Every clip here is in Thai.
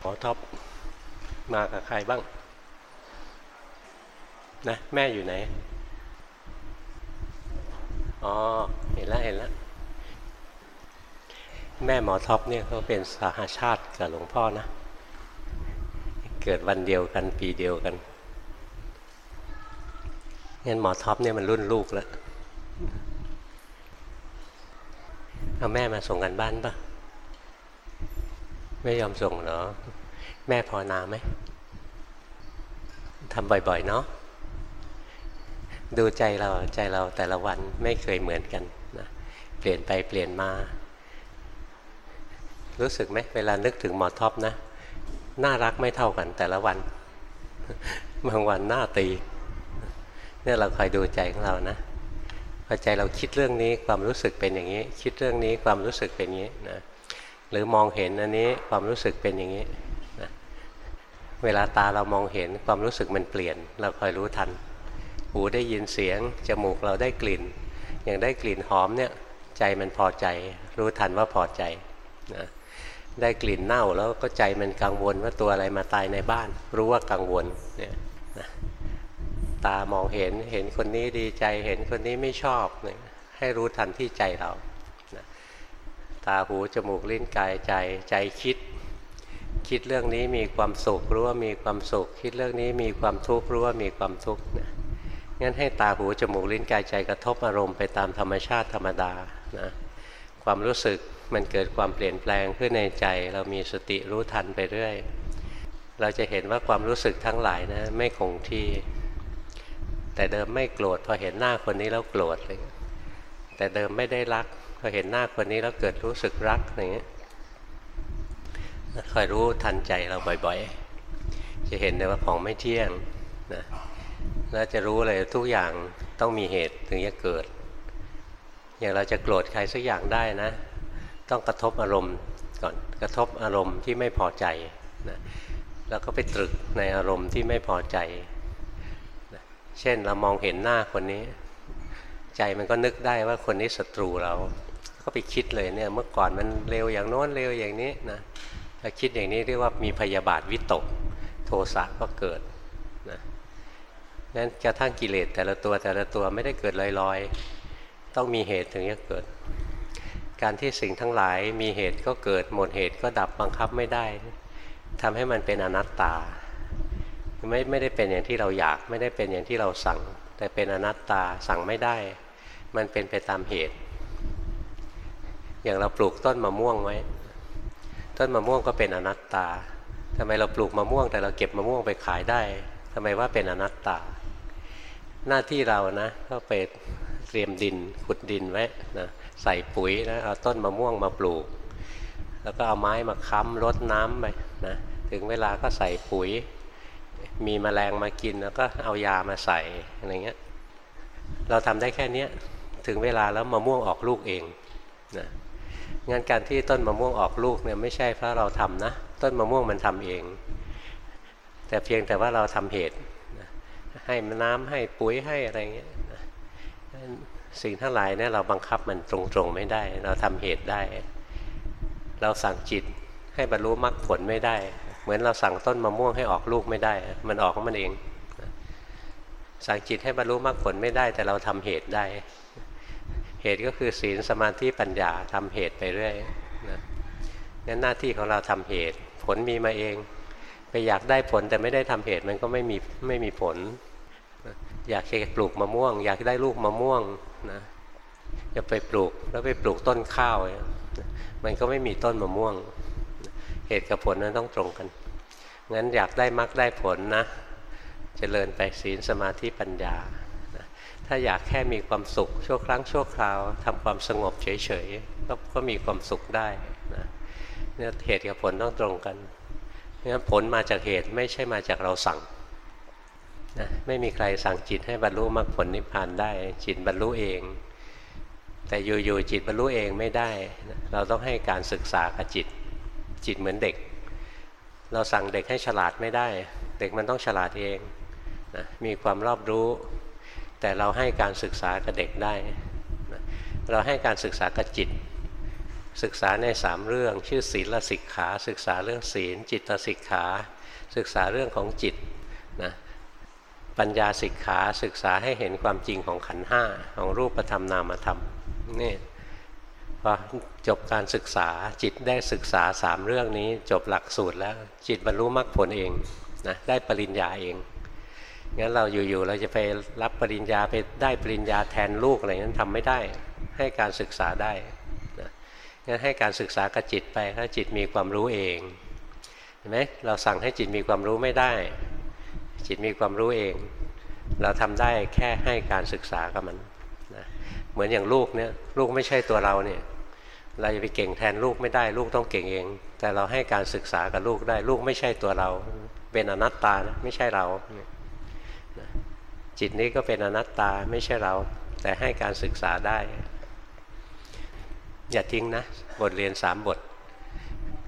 หมอท็อปมากับใครบ้าง นะ แม่อยู่ไหน อ๋อ เห็นแล้วเห็นแล้วแม่หมอท็อปเนี่ยเขาเป็นสหชาติกับหลวงพ่อนะ เกิดวันเดียวกันปีเดียวกันงั้นหมอท็อปเนี่ยมันรุ่นลูกแล้ว เอาแม่มาส่งกันบ้านปะ ไม่ยอมส่งเหรอ แม่พอนาไหมทำบ่อยๆเนาะดูใจเราใจเราแต่ละวันไม่เคยเหมือนกันนะเปลี่ยนไปเปลี่ยนมา รู้สึกไหมเวลานึกถึงหมอท็อปนะ น่ารักไม่เท่ากันแต่ละวัน บางวันหน้าตีเนี่ยเราคอยดูใจของเรานะพอใจเราคิดเรื่องนี้ความรู้สึกเป็นอย่างนี้ คิดเรื่องนี้ความรู้สึกเป็นอย่างนี้นะ หรือมองเห็นอันนี้ความรู้สึกเป็นอย่างนี้นะเวลาตาเรามองเห็นความรู้สึกมันเปลี่ยน เราคอยรู้ทัน หูได้ยินเสียง จมูกเราได้กลิ่น อย่างได้กลิ่นหอมเนี่ยใจมันพอใจ รู้ทันว่าพอใจนะได้กลิ่นเน่าแล้วก็ใจมันกังวลว่าตัวอะไรมาตายในบ้าน รู้ว่ากังวลเนี่ยนะตามองเห็นเห็นคนนี้ดีใจเห็นคนนี้ไม่ชอบเนี่ยให้รู้ทันที่ใจเราาหูจมูกลิ้นกายใจใจคิด คิดเรื่องนี้มีความสุขรู้ว่ามีความสุข คิดเรื่องนี้มีความทุกข์รู้ว่ามีความทุกข์นะงั้นให้ตาหูจมูกลิ้นกายใจกระทบอารมณ์ไปตามธรรมชาติธรรมดานะความรู้สึกมันเกิดความเปลี่ยนแปลงขึ้นในใจ เรามีสติรู้ทันไปเรื่อย เราจะเห็นว่าความรู้สึกทั้งหลายนะไม่คงที่ แต่เดิมไม่โกรธพอเห็นหน้าคนนี้แล้วโกรธเลยแต่เดิมไม่ได้รัก พอเห็นหน้าคนนี้แล้วเกิดรู้สึกรักอย่างเงี้ยคอยรู้ทันใจเราบ่อยๆ จะเห็นเลยว่าของไม่เที่ยงนะแล้วจะรู้เลยทุกอย่างต้องมีเหตุถึงจะเกิด อย่างเราจะโกรธใครสักอย่างได้นะ ต้องกระทบอารมณ์ก่อนกระทบอารมณ์ที่ไม่พอใจนะแล้วก็ไปตรึกในอารมณ์ที่ไม่พอใจนะเช่นเรามองเห็นหน้าคนนี้ ใจมันก็นึกได้ว่าคนนี้ศัตรูเรา ก็ไปคิดเลยเนี่ยเมื่อก่อนมันเร็วอย่างโน้นเร็วอย่างนี้นะถ้าคิดอย่างนี้เรียกว่ามีพยาบาทวิตก โทสะก็เกิดนะนั้นกระทั่งกิเลสแต่ละตัวแต่ละตัวไม่ได้เกิดลอยๆ ต้องมีเหตุถึงจะเกิด การที่สิ่งทั้งหลายมีเหตุก็เกิดหมดเหตุก็ดับบังคับไม่ได้ทำให้มันเป็นอนัตตา ไม่ไม่ได้เป็นอย่างที่เราอยาก ไม่ได้เป็นอย่างที่เราสั่ง แต่เป็นอนัตตาสั่งไม่ได้ มันเป็นไปตามเหตุ อย่างเราปลูกต้นมะม่วงไว้ ต้นมะม่วงก็เป็นอนัตตาทำไมเราปลูกมะม่วง แต่เราเก็บมะม่วงไปขายได้ทำไมว่าเป็นอนัตตา หน้าที่เรานะก็ไปเตรียมดินขุดดินไว้นะใส่ปุ๋ยนะเอาต้นมะม่วงมาปลูก แล้วก็เอาไม้มาค้ำรดน้ำไปนะถึงเวลาก็ใส่ปุ๋ย มีแมลงมากินแล้วก็เอายามาใส่อะไรเงี้ยเราทำได้แค่นี้ถึงเวลาแล้วมะม่วงออกลูกเองนะ งั้นการที่ต้นมะม่วงออกลูกเนี่ยไม่ใช่เพราะเราทำนะ ต้นมะม่วงมันทำเอง แต่เพียงแต่ว่าเราทำเหตุ ให้น้ำให้ปุ๋ยให้อะไรเงี้ยสิ่งทั้งหลายเนี่ยเราบังคับมันตรงๆไม่ได้ เราทำเหตุได้ เราสั่งจิตให้บรรลุมรรคผลไม่ได้ เหมือนเราสั่งต้นมะม่วงให้ออกลูกไม่ได้ มันออกของมันเอง สั่งจิตให้บรรลุมรรคผลไม่ได้ แต่เราทำเหตุได้ เหตุก็คือศีลสมาธิปัญญาทำเหตุไปเรื่อยนะงั้นหน้าที่ของเราทำเหตุ ผลมีมาเอง ไปอยากได้ผลแต่ไม่ได้ทำเหตุมันก็ไม่มีไม่มีผล อยากจะปลูกมะม่วง อยากได้ลูกมะม่วงนะจะไปปลูกแล้วไปปลูกต้นข้าว มันก็ไม่มีต้นมะม่วง เหตุกับผลนั้นต้องตรงกันงั้นอยากได้มรรคได้ผลนะจะเจริญไปศีลสมาธิปัญญา ถ้าอยากแค่มีความสุข ชั่วครั้งชั่วคราวทำความสงบเฉยๆก็ก็มีความสุขได้นะเนี่ยเหตุกับผลต้องตรงกันงั้นผลมาจากเหตุไม่ใช่มาจากเราสั่งนะไม่มีใครสั่งจิตให้บรรลุมรรคผลนิพพานได้ จิตบรรลุเอง แต่อยู่ๆจิตบรรลุเองไม่ได้ เราต้องให้การศึกษากับจิต จิตเหมือนเด็ก เราสั่งเด็กให้ฉลาดไม่ได้ เด็กมันต้องฉลาดเองนะมีความรอบรู้ แต่เราให้การศึกษากับเด็กได้ เราให้การศึกษากับจิต ศึกษาในสามเรื่อง ชื่อศีลสิกขา ศึกษาเรื่องศีล จิตสิกขา ศึกษาเรื่องของจิตนะปัญญาสิกขาศึกษาให้เห็นความจริงของขันห้าของรูปธรรมนามธรรมนี่พอจบการศึกษาจิตได้ศึกษาสามเรื่องนี้จบหลักสูตรแล้วจิตบรรลุมรรคผลเองนะได้ปริญญาเอง งั้นเราอยู่ๆเราจะไปรับปริญญาไปได้ปริญญาแทนลูกอะไรนั้นทำไม่ได้ ให้การศึกษาได้นะงั้นให้การศึกษากับจิตไปถ้าจิตมีความรู้เองเห็นไหมเราสั่งให้จิตมีความรู้ไม่ได้ จิตมีความรู้เอง เราทำได้แค่ให้การศึกษากับมันนะเหมือนอย่างลูกเนี่ยลูกไม่ใช่ตัวเราเนี่ยเราจะไปเก่งแทนลูกไม่ได้ ลูกต้องเก่งเอง แต่เราให้การศึกษากับลูกได้ ลูกไม่ใช่ตัวเรา เป็นอนัตตานะไม่ใช่เรา จิตนี้ก็เป็นอนัตตาไม่ใช่เรา แต่ให้การศึกษาได้ อย่าทิ้งนะ บทเรียนสามบท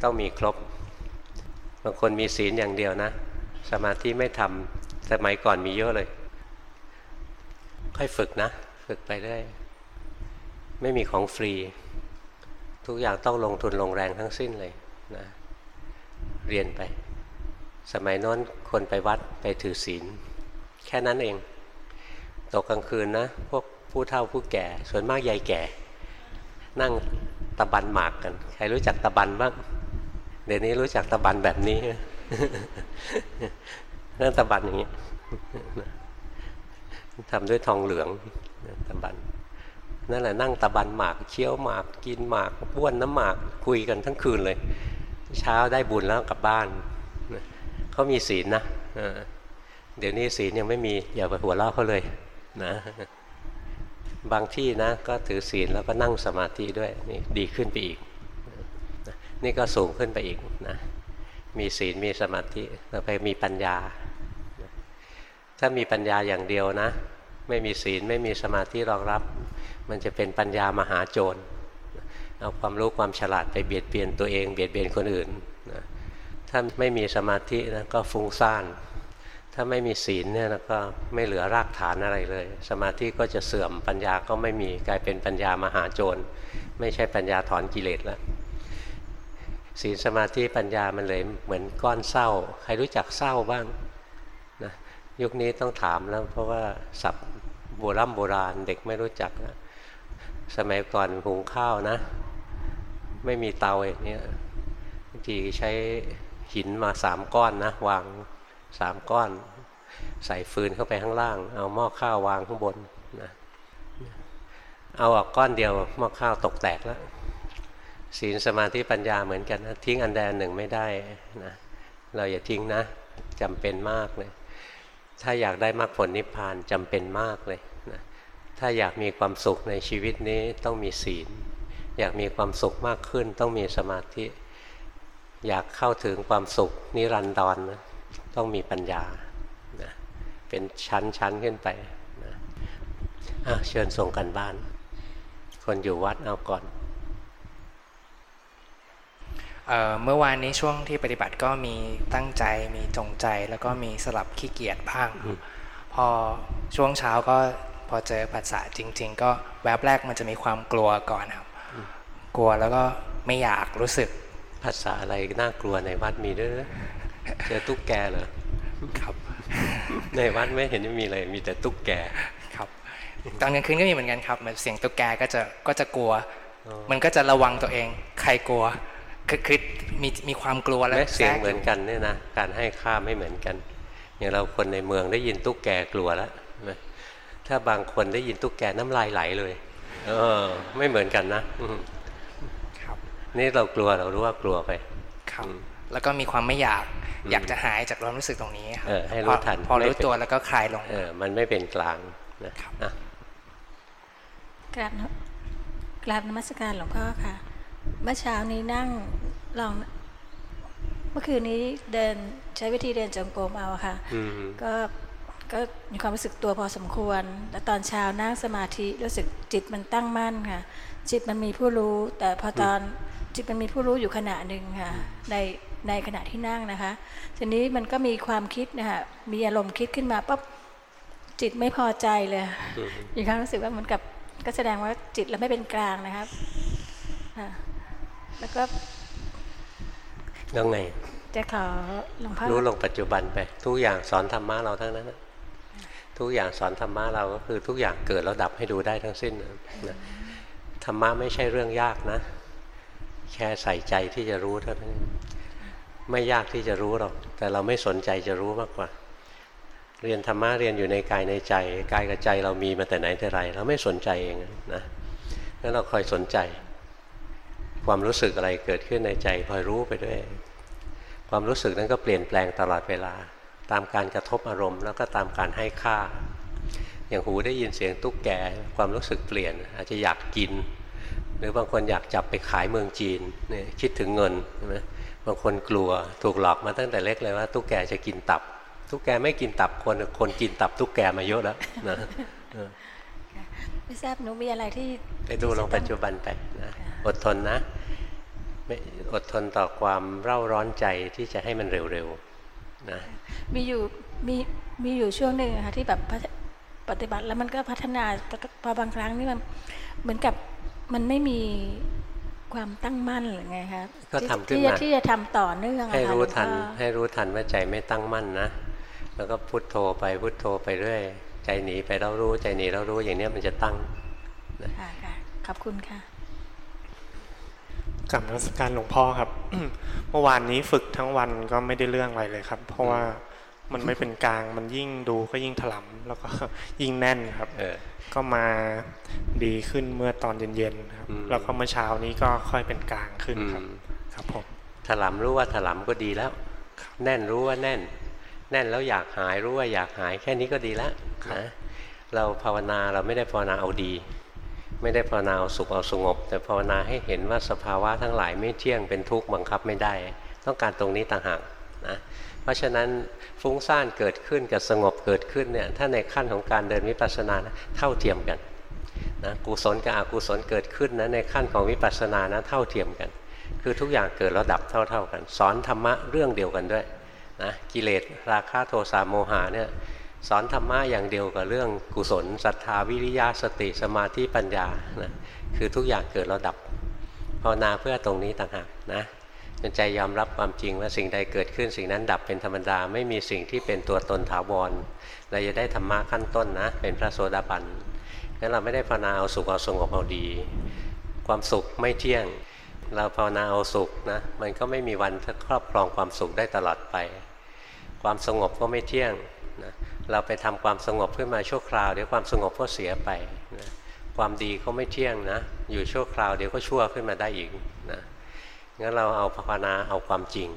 ต้องมีครบบางคนมีศีลอย่างเดียวนะ สมาธิไม่ทำสมัยก่อนมีเยอะเลย ค่อยฝึกนะ ฝึกไปเรื่อยไม่มีของฟรี ทุกอย่างต้องลงทุนลงแรงทั้งสิ้นเลยนะเรียนไป สมัยโน้นคนไปวัดไปถือศีล แค่นั้นเอง ตกกลางคืนนะพวกผู้เฒ่าผู้แก่ ส่วนมากยายแก่ นั่งตะบันหมากกัน ใครรู้จักตะบันบ้างเดี๋ยวนี้รู้จักตะบันแบบนี้นั่งตะบันอย่างนี้ทำด้วยทองเหลืองตะบันนั่นแหละนั่งตะบันหมากเคี้ยวหมากกินหมากบ้วนน้ำหมากคุยกันทั้งคืนเลย เช้าได้บุญแล้วกลับบ้านเขามีศีลนะเดี๋ยวนี้ศีลยังไม่มีอย่าไปหัวเราะเขาเลย นะบางที่นะก็ถือศีลแล้วก็นั่งสมาธิด้วยนี่ดีขึ้นไปอีก นี่ก็สูงขึ้นไปอีกนะมีศีลมีสมาธิแล้วไปมีปัญญา ถ้ามีปัญญาอย่างเดียวนะ ไม่มีศีลไม่มีสมาธิรองรับ มันจะเป็นปัญญามหาโจรเอาความรู้ความฉลาดไปเบียดเบียนตัวเองเบียดเบียนคนอื่นนะถ้าไม่มีสมาธินะก็ฟุ้งซ่าน ถ้าไม่มีศีลเนี่ยก็ไม่เหลือรากฐานอะไรเลย สมาธิก็จะเสื่อมปัญญาก็ไม่มีกลายเป็นปัญญามหาโจร ไม่ใช่ปัญญาถอนกิเลสแล้วศีลสมาธิปัญญามันเลยเหมือนก้อนเศร้า ใครรู้จักเศร้าบ้างนะยุคนี้ต้องถามแล้วเพราะว่าศัพท์โบราณโบราณเด็กไม่รู้จักนะสมัยก่อนหุงข้าวนะ ไม่มีเตาอย่างนี้บางทีใช้หินมาสามก้อนนะ วาง สามก้อน ใส่ฟืนเข้าไปข้างล่าง เอาหม้อข้าววางข้างบนนะเอาออกก้อนเดียวหม้อข้าวตกแตกแล้วศีลสมาธิปัญญาเหมือนกันนะทิ้งอันใดอันหนึ่งไม่ได้นะเราอย่าทิ้งนะจำเป็นมากเลย ถ้าอยากได้มรรคผลนิพพานจำเป็นมากเลยนะถ้าอยากมีความสุขในชีวิตนี้ต้องมีศีล อยากมีความสุขมากขึ้นต้องมีสมาธิ อยากเข้าถึงความสุขนิรันดรนะ ต้องมีปัญญานะเป็นชั้นชั้นขึ้นไปนะะเชิญส่งกันบ้าน คนอยู่วัดเอาก่อนเเมื่อวานนี้ช่วงที่ปฏิบัติก็มีตั้งใจมีจงใจแล้วก็มีสลับขี้เกียจบ้าง พอช่วงเช้าก็พอเจอภาษาจริง ๆ ก็แวบแรกมันจะมีความกลัวก่อนครับ กลัวแล้วก็ไม่อยากรู้สึกภาษาอะไรน่ากลัวในวัดมีด้วย เจอตุ๊กแกเหรอครับในวัดไม่เห็นมีอะไรมีแต่ตุ๊กแกครับ ตอนกลางคืนก็มีเหมือนกันครับเสียงตุ๊กแกก็จะก็จะกลัว มันก็จะระวังตัวเอง ใครกลัวคือคือมีมีความกลัวแล้วเสียงเหมือนกันเนี่ยนะการให้ค่าไม่เหมือนกันอย่างเราคนในเมืองได้ยินตุ๊กแกกลัวแล้วถ้าบางคนได้ยินตุ๊กแกน้ำลายไหลเลย เออ ไม่เหมือนกันนะครับ นี่เรากลัวเรารู้ว่ากลัวไปครับ แล้วก็มีความไม่อยากอยากจะหายจากความรู้สึกตรงนี้ครับให้รู้ทันพอรู้ตัวแล้วก็คลายลงเออมันไม่เป็นกลางนะครับกราบกราบนมัสการหลวงพ่อค่ะ เมื่อเช้านี้นั่งลองเมื่อคืนนี้เดินใช้วิธีเดินจงกรมเอาค่ะก็ก็มีความรู้สึกตัวพอสมควร แล้วตอนเช้านั่งสมาธิรู้สึกจิตมันตั้งมั่นค่ะ จิตมันมีผู้รู้ แต่พอตอนจิตมันมีผู้รู้อยู่ขณะหนึ่งค่ะ ใน ในขณะที่นั่งนะคะทีนี้มันก็มีความคิดนะคะมีอารมณ์คิดขึ้นมาปั๊บจิตไม่พอใจเลยมีความรู้สึกว่าเหมือนกับก็แสดงว่าจิตเราไม่เป็นกลางนะครับแล้วก็แล้วไงจะขอหลวงพ่อรู้ลงปัจจุบันไป ทุกอย่างสอนธรรมะเราทั้งนั้นนะทุกอย่างสอนธรรมะเราก็คือทุกอย่างเกิดแล้วดับให้ดูได้ทั้งสิ้นนะธรรมะไม่ใช่เรื่องยากนะ แค่ใส่ใจที่จะรู้เท่านั้น ไม่ยากที่จะรู้หรอก แต่เราไม่สนใจจะรู้มากกว่า เรียนธรรมะเรียนอยู่ในกายในใจกายกับใจเรามีมาแต่ไหนแต่ไร เราไม่สนใจเองนะงั้นเราคอยสนใจ ความรู้สึกอะไรเกิดขึ้นในใจคอยรู้ไปด้วย ความรู้สึกนั้นก็เปลี่ยนแปลงตลอดเวลา ตามการกระทบอารมณ์ แล้วก็ตามการให้ค่า อย่างหูได้ยินเสียงตุ๊กแกความรู้สึกเปลี่ยน อาจจะอยากกิน หรือบางคนอยากจับไปขายเมืองจีนเนี่ยคิดถึงเงินใช่ไหม บางคนกลัวถูกหลอกมาตั้งแต่เล็กเลยว่าตุ๊กแกจะกินตับ ตุ๊กแกไม่กินตับคนคนกินตับตุ๊กแกมาเยอะแล้วนะเออไม่ทราบหนูมีอะไรที่ไปดูลงปัจจุบันไปนะอดทนนะไม่อดทนต่อความเร่าร้อนใจที่จะให้มันเร็วๆนะมีอยู่มีมีอยู่ช่วงหนึ่งอะค่ะที่แบบพัฒปฏิบัติแล้วมันก็พัฒนาพอบางครั้งนี่มันเหมือนกับมันไม่มี ความตั้งมั่นหรือไงคะก็ทำขึ้นที่จะมาที่จะทำต่อเนื่องอะให้ค่ะรู้หลวงทันพ่อให้รู้ทันว่าใจไม่ตั้งมั่นนะแล้วก็พุทโธไปพุทโธไปเรื่อย ใจหนีไปแล้วรู้ใจหนีแล้วรู้อย่างเนี้ยมันจะตั้งค่ะค่ะขอบคุณค่ะกับนมัสการหลวงพ่อครับ เมื่อวานนี้ฝึกทั้งวันก็ไม่ได้เรื่องอะไรเลยครับ เพราะว่ามันไม่เป็นกลางมันยิ่งดูก็ยิ่งถลำแล้วก็ยิ่งแน่นครับเออ ก็มาดีขึ้นเมื่อตอนเย็นๆครับอืมแล้วก็เมื่อเช้านี้ก็ค่อยเป็นกลางขึ้นครับอืมครับผมถลำรู้ว่าถลำก็ดีแล้ว แน่นรู้ว่าแน่น แน่นแล้วอยากหายรู้ว่าอยากหายแค่นี้ก็ดีแล้วนะเราภาวนาเราไม่ได้ภาวนาเอาดี ไม่ได้ภาวนาเอาสุขเอาสงบ แต่ภาวนาให้เห็นว่าสภาวะทั้งหลายไม่เที่ยงเป็นทุกข์บังคับไม่ได้ ต้องการตรงนี้ต่างหากนะ เพราะฉะนั้นฟุ้งซ่านเกิดขึ้นกับสงบเกิดขึ้นเนี่ยถ้าในขั้นของการเดินวิปัสสนานะเท่าเทียมกันนะกุศลกับอกุศลเกิดขึ้นนะในขั้นของวิปัสสนานะเท่าเทียมกัน คือทุกอย่างเกิดแล้วดับเท่า ๆกัน สอนธรรมะเรื่องเดียวกันด้วยนะกิเลสราคะโทสะโมหะเนี่ยสอนธรรมะอย่างเดียวกับเรื่องกุศลศรัทธาวิริยะสติสมาธิปัญญานะคือทุกอย่างเกิดแล้วดับภาวนาเพื่อตรงนี้ต่างหากนะ จนใจยอมรับความจริงว่าสิ่งใดเกิดขึ้นสิ่งนั้นดับเป็นธรรมดา ไม่มีสิ่งที่เป็นตัวตนถาวรเราจะได้ธรรมะขั้นต้นนะ เป็นพระโสดาบันงั้นเราไม่ได้ภาวนาเอาสุขเอาสงบเอาดี ความสุขไม่เที่ยง เราภาวนาเอาสุขนะมันก็ไม่มีวันครอบครองความสุขได้ตลอดไป ความสงบก็ไม่เที่ยงนะเราไปทำความสงบขึ้นมาชั่วคราวเดี๋ยวความสงบก็เสียไปนะความดีก็ไม่เที่ยงนะ อยู่ชั่วคราวเดี๋ยวก็ชั่วขึ้นมาได้อีกนะ งั้นเราเอาภาวนาเอาความจริง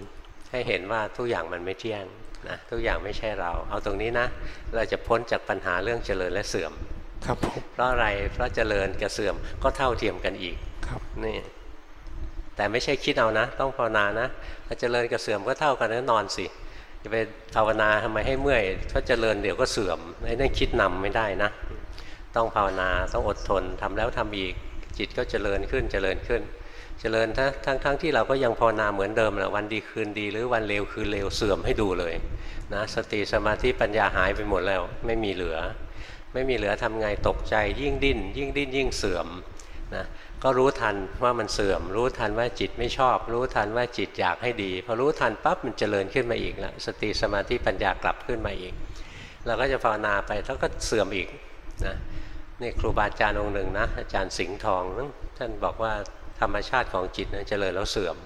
ให้เห็นว่าทุกอย่างมันไม่เที่ยงนะทุกอย่างไม่ใช่เรา เอาตรงนี้นะ เราจะพ้นจากปัญหาเรื่องเจริญและเสื่อม ครับผมเพราะอะไรเพราะเจริญกับเสื่อมก็เท่าเทียมกันอีกครับนี่แต่ไม่ใช่คิดเอานะ ต้องภาวนานะถ้าเจริญกับเสื่อมก็เท่ากันนะนอนสิจะไปภาวนาทำไมให้เมื่อยถ้าเจริญเดี๋ยวก็เสื่อมไอ้นั่นคิดนำไม่ได้นะ ต้องภาวนาต้องอดทนทำแล้วทำอีกจิตก็เจริญขึ้นเจริญขึ้น เจริญทั้งทั้งทั้งที่เราก็ยังภาวนาเหมือนเดิมแหละวันดีคืนดี หรือวันเลวคืนเลวเสื่อมให้ดูเลยนะสติสมาธิปัญญาหายไปหมดแล้ว ไม่มีเหลือ ไม่มีเหลือทำไงตกใจ ยิ่งดิ้น ยิ่งดิ้นยิ่งเสื่อมนะก็รู้ทันว่ามันเสื่อม รู้ทันว่าจิตไม่ชอบ รู้ทันว่าจิตอยากให้ดีพอรู้ทันปั๊บมันเจริญขึ้นมาอีกแล้วสติสมาธิปัญญากลับขึ้นมาอีก เราก็จะภาวนาไปแล้วก็เสื่อมอีกนะนี่ครูบาอาจารย์องค์หนึ่งนะอาจารย์สิงห์ทองท่านบอกว่า ธรรมชาติของจิตนะเจริญแล้วเสื่อม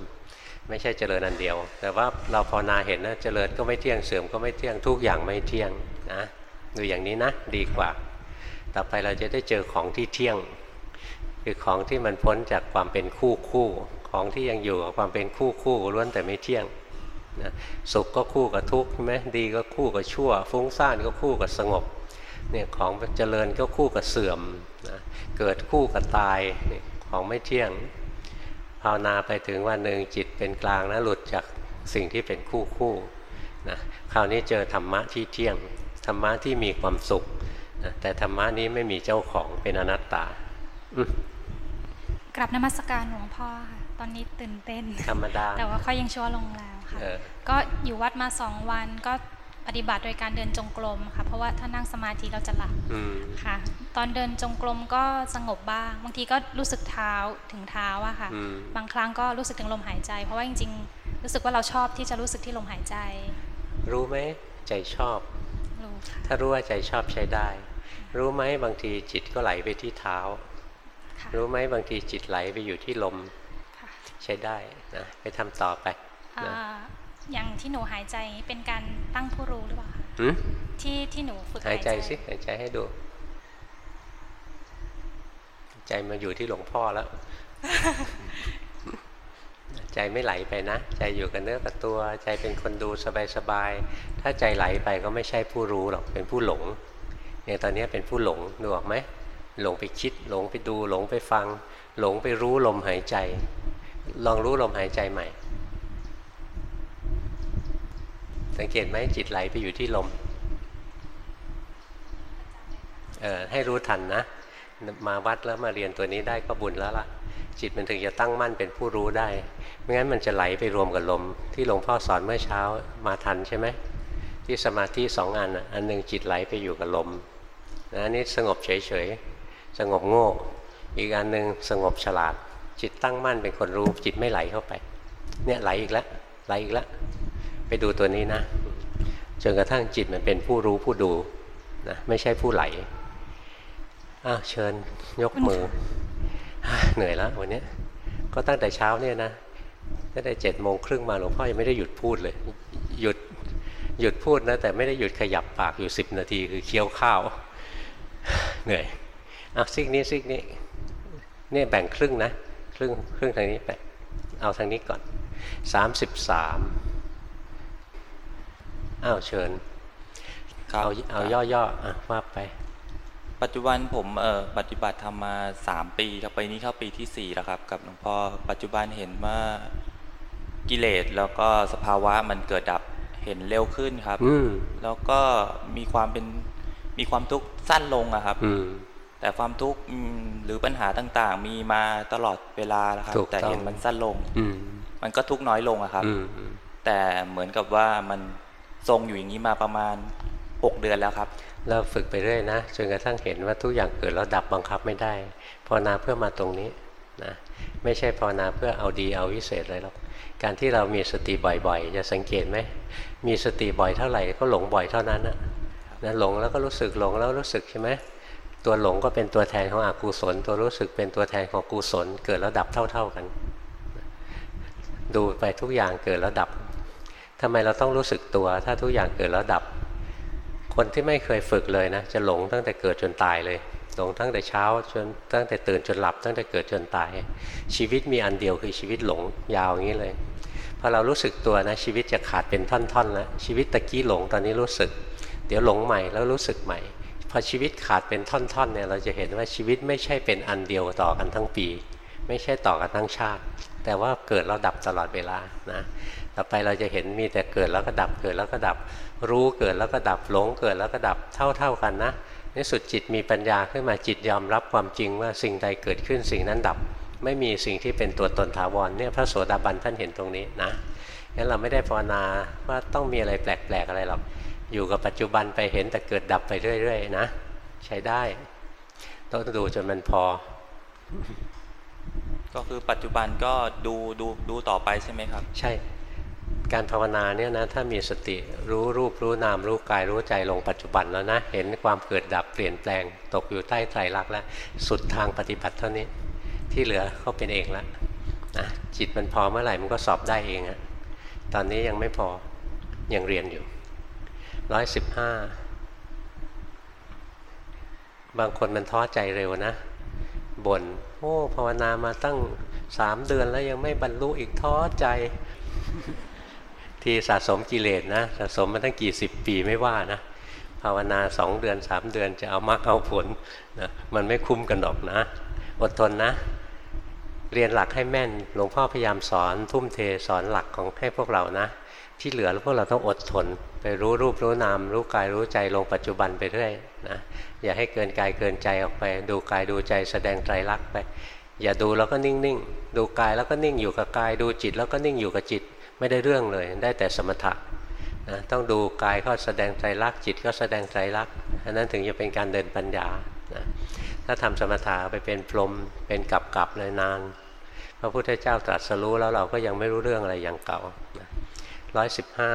ไม่ใช่เจริญอันเดียว แต่ว่าเราภาวนาเห็นนะเจริญก็ไม่เที่ยงเสื่อมก็ไม่เที่ยงทุกอย่างไม่เที่ยงนะดูอย่างนี้นะดีกว่า ต่อไปเราจะได้เจอของที่เที่ยง คือของที่มันพ้นจากความเป็นคู่คู่ของที่ยังอยู่กับความเป็นคู่คู่ล้วนแต่ไม่เที่ยงนะสุขก็คู่กับทุกข์ใช่ไหมดีก็คู่กับชั่ว ฟุ้งซ่านก็คู่กับสงบเนี่ยของเจริญก็คู่กับเสื่อมนะเกิดคู่กับตายเนี่ยของไม่เที่ยง ภาวนาไปถึงวันหนึ่งจิตเป็นกลางนะหลุดจากสิ่งที่เป็นคู่คู่นะคราวนี้เจอธรรมะที่เที่ยงธรรมะที่มีความสุขนะแต่ธรรมะนี้ไม่มีเจ้าของเป็นอนัตตากลับนมัสการหลวงพ่อค่ะตอนนี้ตื่นเต้นธรรมดาแต่ว่าค่อยยังชั่วลงแล้วค่ะเออก็อยู่วัดมาสองวันก็ ปฏิบัติโดยการเดินจงกรมค่ะ เพราะว่าถ้านั่งสมาธิเราจะหลับอืมค่ะ ตอนเดินจงกรมก็สงบบ้าง บางทีก็รู้สึกเท้าถึงเท้าอะค่ะอืมบางครั้งก็รู้สึกถึงลมหายใจ เพราะว่าจริงๆ รู้สึกว่าเราชอบที่จะรู้สึกที่ลมหายใจ รู้ไหมใจชอบรู้ค่ะถ้ารู้ว่าใจชอบใช้ได้ รู้ไหมบางทีจิตก็ไหลไปที่เท้าค่ะรู้ไหมบางทีจิตไหลไปอยู่ที่ลมค่ะใช้ได้นะไปทำต่อไป อ่านะอย่างที่หนูหายใจอย่างนี้เป็นการตั้งผู้รู้หรือเปล่าคะหืมที่ที่หนูฝึกหายใจสิหายใจให้ดู ใจมาอยู่ที่หลวงพ่อแล้ว ใจไม่ไหลไปนะ ใจอยู่กับเนื้อกับตัว ใจเป็นคนดูสบายๆถ้าใจไหลไปก็ไม่ใช่ผู้รู้หรอกเป็นผู้หลงอย่างตอนนี้เป็นผู้หลงดูออกไหมหลงไปคิด หลงไปดู หลงไปฟัง หลงไปรู้ลมหายใจ ลองรู้ลมหายใจใหม่ สังเกตไหมจิตไหลไปอยู่ที่ลมเออให้รู้ทันนะ มาวัดแล้วมาเรียนตัวนี้ได้ก็บุญแล้วล่ะ จิตมันถึงจะตั้งมั่นเป็นผู้รู้ได้ ไม่งั้นมันจะไหลไปรวมกับลม ที่หลวงพ่อสอนเมื่อเช้ามาทันใช่ไหมที่สมาธิสองอันอันหนึ่งจิตไหลไปอยู่กับลมนะอันนี้สงบเฉยๆสงบโง่ อีกอันหนึ่งสงบฉลาด จิตตั้งมั่นเป็นคนรู้ จิตไม่ไหลเข้าไป เนี่ยไหลอีกแล้วไหลอีกแล้ว ไปดูตัวนี้นะจนกระทั่งจิตมันเป็นผู้รู้ผู้ดูนะไม่ใช่ผู้ไหลอ้าวเชิญยกมือ เหนื่อยแล้ววันนี้ก็ตั้งแต่เช้าเนี่ยนะตั้งแต่เจ็ดโมงครึ่งมาหลวงพ่อยังไม่ได้หยุดพูดเลย หยุดหยุดพูดนะแต่ไม่ได้หยุดขยับปากอยู่สิบนาทีคือเคี้ยวข้าว เหนื่อยเอาซิกนี้ซิกนี้เนี่ยแบ่งครึ่งนะ ครึ่งครึ่งทางนี้ไป เอาทางนี้ก่อนสามสิบสาม อ้าวเชิญครับเอาเอาย่อๆอะว่าไป ปัจจุบันผมเอ่อปฏิบัติทำมาสามปีครับปีนี้เข้าปีที่สี่แล้วครับ กับหลวงพ่อปัจจุบันเห็นว่ากิเลสแล้วก็สภาวะมันเกิดดับเห็นเร็วขึ้นครับ อืมแล้วก็มีความเป็นมีความทุกข์สั้นลงอะครับ อืมแต่ความทุกข์อืมหรือปัญหาต่าง ๆ มีมาตลอดเวลาแล้วครับถูกต้องแต่เห็นมันสั้นลง อืมมันก็ทุกข์น้อยลงอะครับอืมอืมแต่เหมือนกับว่ามัน ทรงอยู่อย่างนี้มาประมาณหกเดือนแล้วครับ เราฝึกไปเรื่อยนะจนกระทั่งเห็นว่าทุกอย่างเกิดแล้วดับบังคับไม่ได้ภาวนาเพื่อมาตรงนี้นะไม่ใช่ภาวนาเพื่อเอาดีเอาวิเศษเลยหรอกการที่เรามีสติบ่อยๆ จะสังเกตไหมมีสติบ่อยเท่าไหร่ก็หลงบ่อยเท่านั้นนะนะหลงแล้วก็รู้สึกหลงแล้วรู้สึกใช่ไหมตัวหลงก็เป็นตัวแทนของอกุศล ตัวรู้สึกเป็นตัวแทนของกุศล เกิดแล้วดับเท่าๆกัน ดูไปทุกอย่างเกิดแล้วดับ ทำไมเราต้องรู้สึกตัว ถ้าทุกอย่างเกิดแล้วดับ คนที่ไม่เคยฝึกเลยนะ จะหลงตั้งแต่เกิดจนตายเลย หลงตั้งแต่เช้าจนตั้งแต่ตื่นจนหลับ ตั้งแต่เกิดจนตาย ชีวิตมีอันเดียวคือชีวิตหลงยาวอย่างนี้เลยพอเรารู้สึกตัวนะชีวิตจะขาดเป็นท่อนๆแล้วชีวิตตะกี้หลงตอนนี้รู้สึก เดี๋ยวหลงใหม่แล้วรู้สึกใหม่พอชีวิตขาดเป็นท่อนๆเนี่ยเราจะเห็นว่าชีวิตไม่ใช่เป็นอันเดียวต่อกันทั้งปี ไม่ใช่ต่อกันทั้งชาติ แต่ว่าเกิดแล้วดับตลอดเวลานะต่อไปเราจะเห็นมีแต่เกิดแล้วก็ดับเกิดแล้วก็ดับ รู้เกิดแล้วก็ดับหลงเกิดแล้วก็ดับเท่า ๆกันนะในสุดจิตมีปัญญาขึ้นมาจิตยอมรับความจริงว่าสิ่งใดเกิดขึ้นสิ่งนั้นดับ ไม่มีสิ่งที่เป็นตัวตนถาวรเนี่ยพระโสดาบันท่านเห็นตรงนี้นะงั้นเราไม่ได้ภาวนาว่าต้องมีอะไรแปลกๆอะไรหรอกอยู่กับปัจจุบันไปเห็นแต่เกิดดับไปเรื่อยๆนะ ใช้ได้ ต้องดูจนมันพอ ก็คือปัจจุบันก็ดูดูดูต่อไปใช่ไหมครับ ใช่ การภาวนาเนี่ยนะถ้ามีสติรู้รูปรู้นามรู้กายรู้ใจลงปัจจุบันแล้วนะ เห็นความเกิดดับเปลี่ยนแปลง ตกอยู่ใต้ไตรลักษณ์แล้วสุดทางปฏิบัติเท่านี้ที่เหลือเขาเป็นเองแล้วนะจิตมันพอเมื่อไหร่มันก็สอบได้เองอะตอนนี้ยังไม่พอยังเรียนอยู่ร้อยสิบห้าบางคนมันท้อใจเร็วนะบน่น โอ้ภาวนามาตั้งสามเดือนแล้วยังไม่บรรลุอีกท้อใจ ที่สะสมกิเลสนะสะสมมาตั้งกี่สิบปีไม่ว่านะภาวนาสองเดือนสามเดือนจะเอามากเอาผลนะมันไม่คุ้มกันหรอกนะ อดทนนะ เรียนหลักให้แม่นหลวงพ่อพยายามสอนทุ่มเทสอนหลักของให้พวกเรานะ ที่เหลือพวกเราต้องอดทน ไปรู้รูปรู้นาม รู้กายรู้ใจลงปัจจุบันไปเรื่อยนะอย่าให้เกินกายเกินใจออกไป ดูกายดูใจแสดงไตรลักษณ์ไป อย่าดูแล้วก็นิ่งๆ ดูกายแล้วก็นิ่งอยู่กับกาย ดูจิตแล้วก็นิ่งอยู่กับจิตไม่ได้เรื่องเลย ได้แต่สมถะนะต้องดูกายก็แสดงไตรลักษณ์จิตก็แสดงไตรลักษณ์อันนั้นถึงจะเป็นการเดินปัญญานะถ้าทำสมถะไปเป็นพรมเป็นกับกับเลยนานพระพุทธเจ้าตรัสรู้แล้วเราก็ยังไม่รู้เรื่องอะไรอย่างเก่าร้อยสิบห้า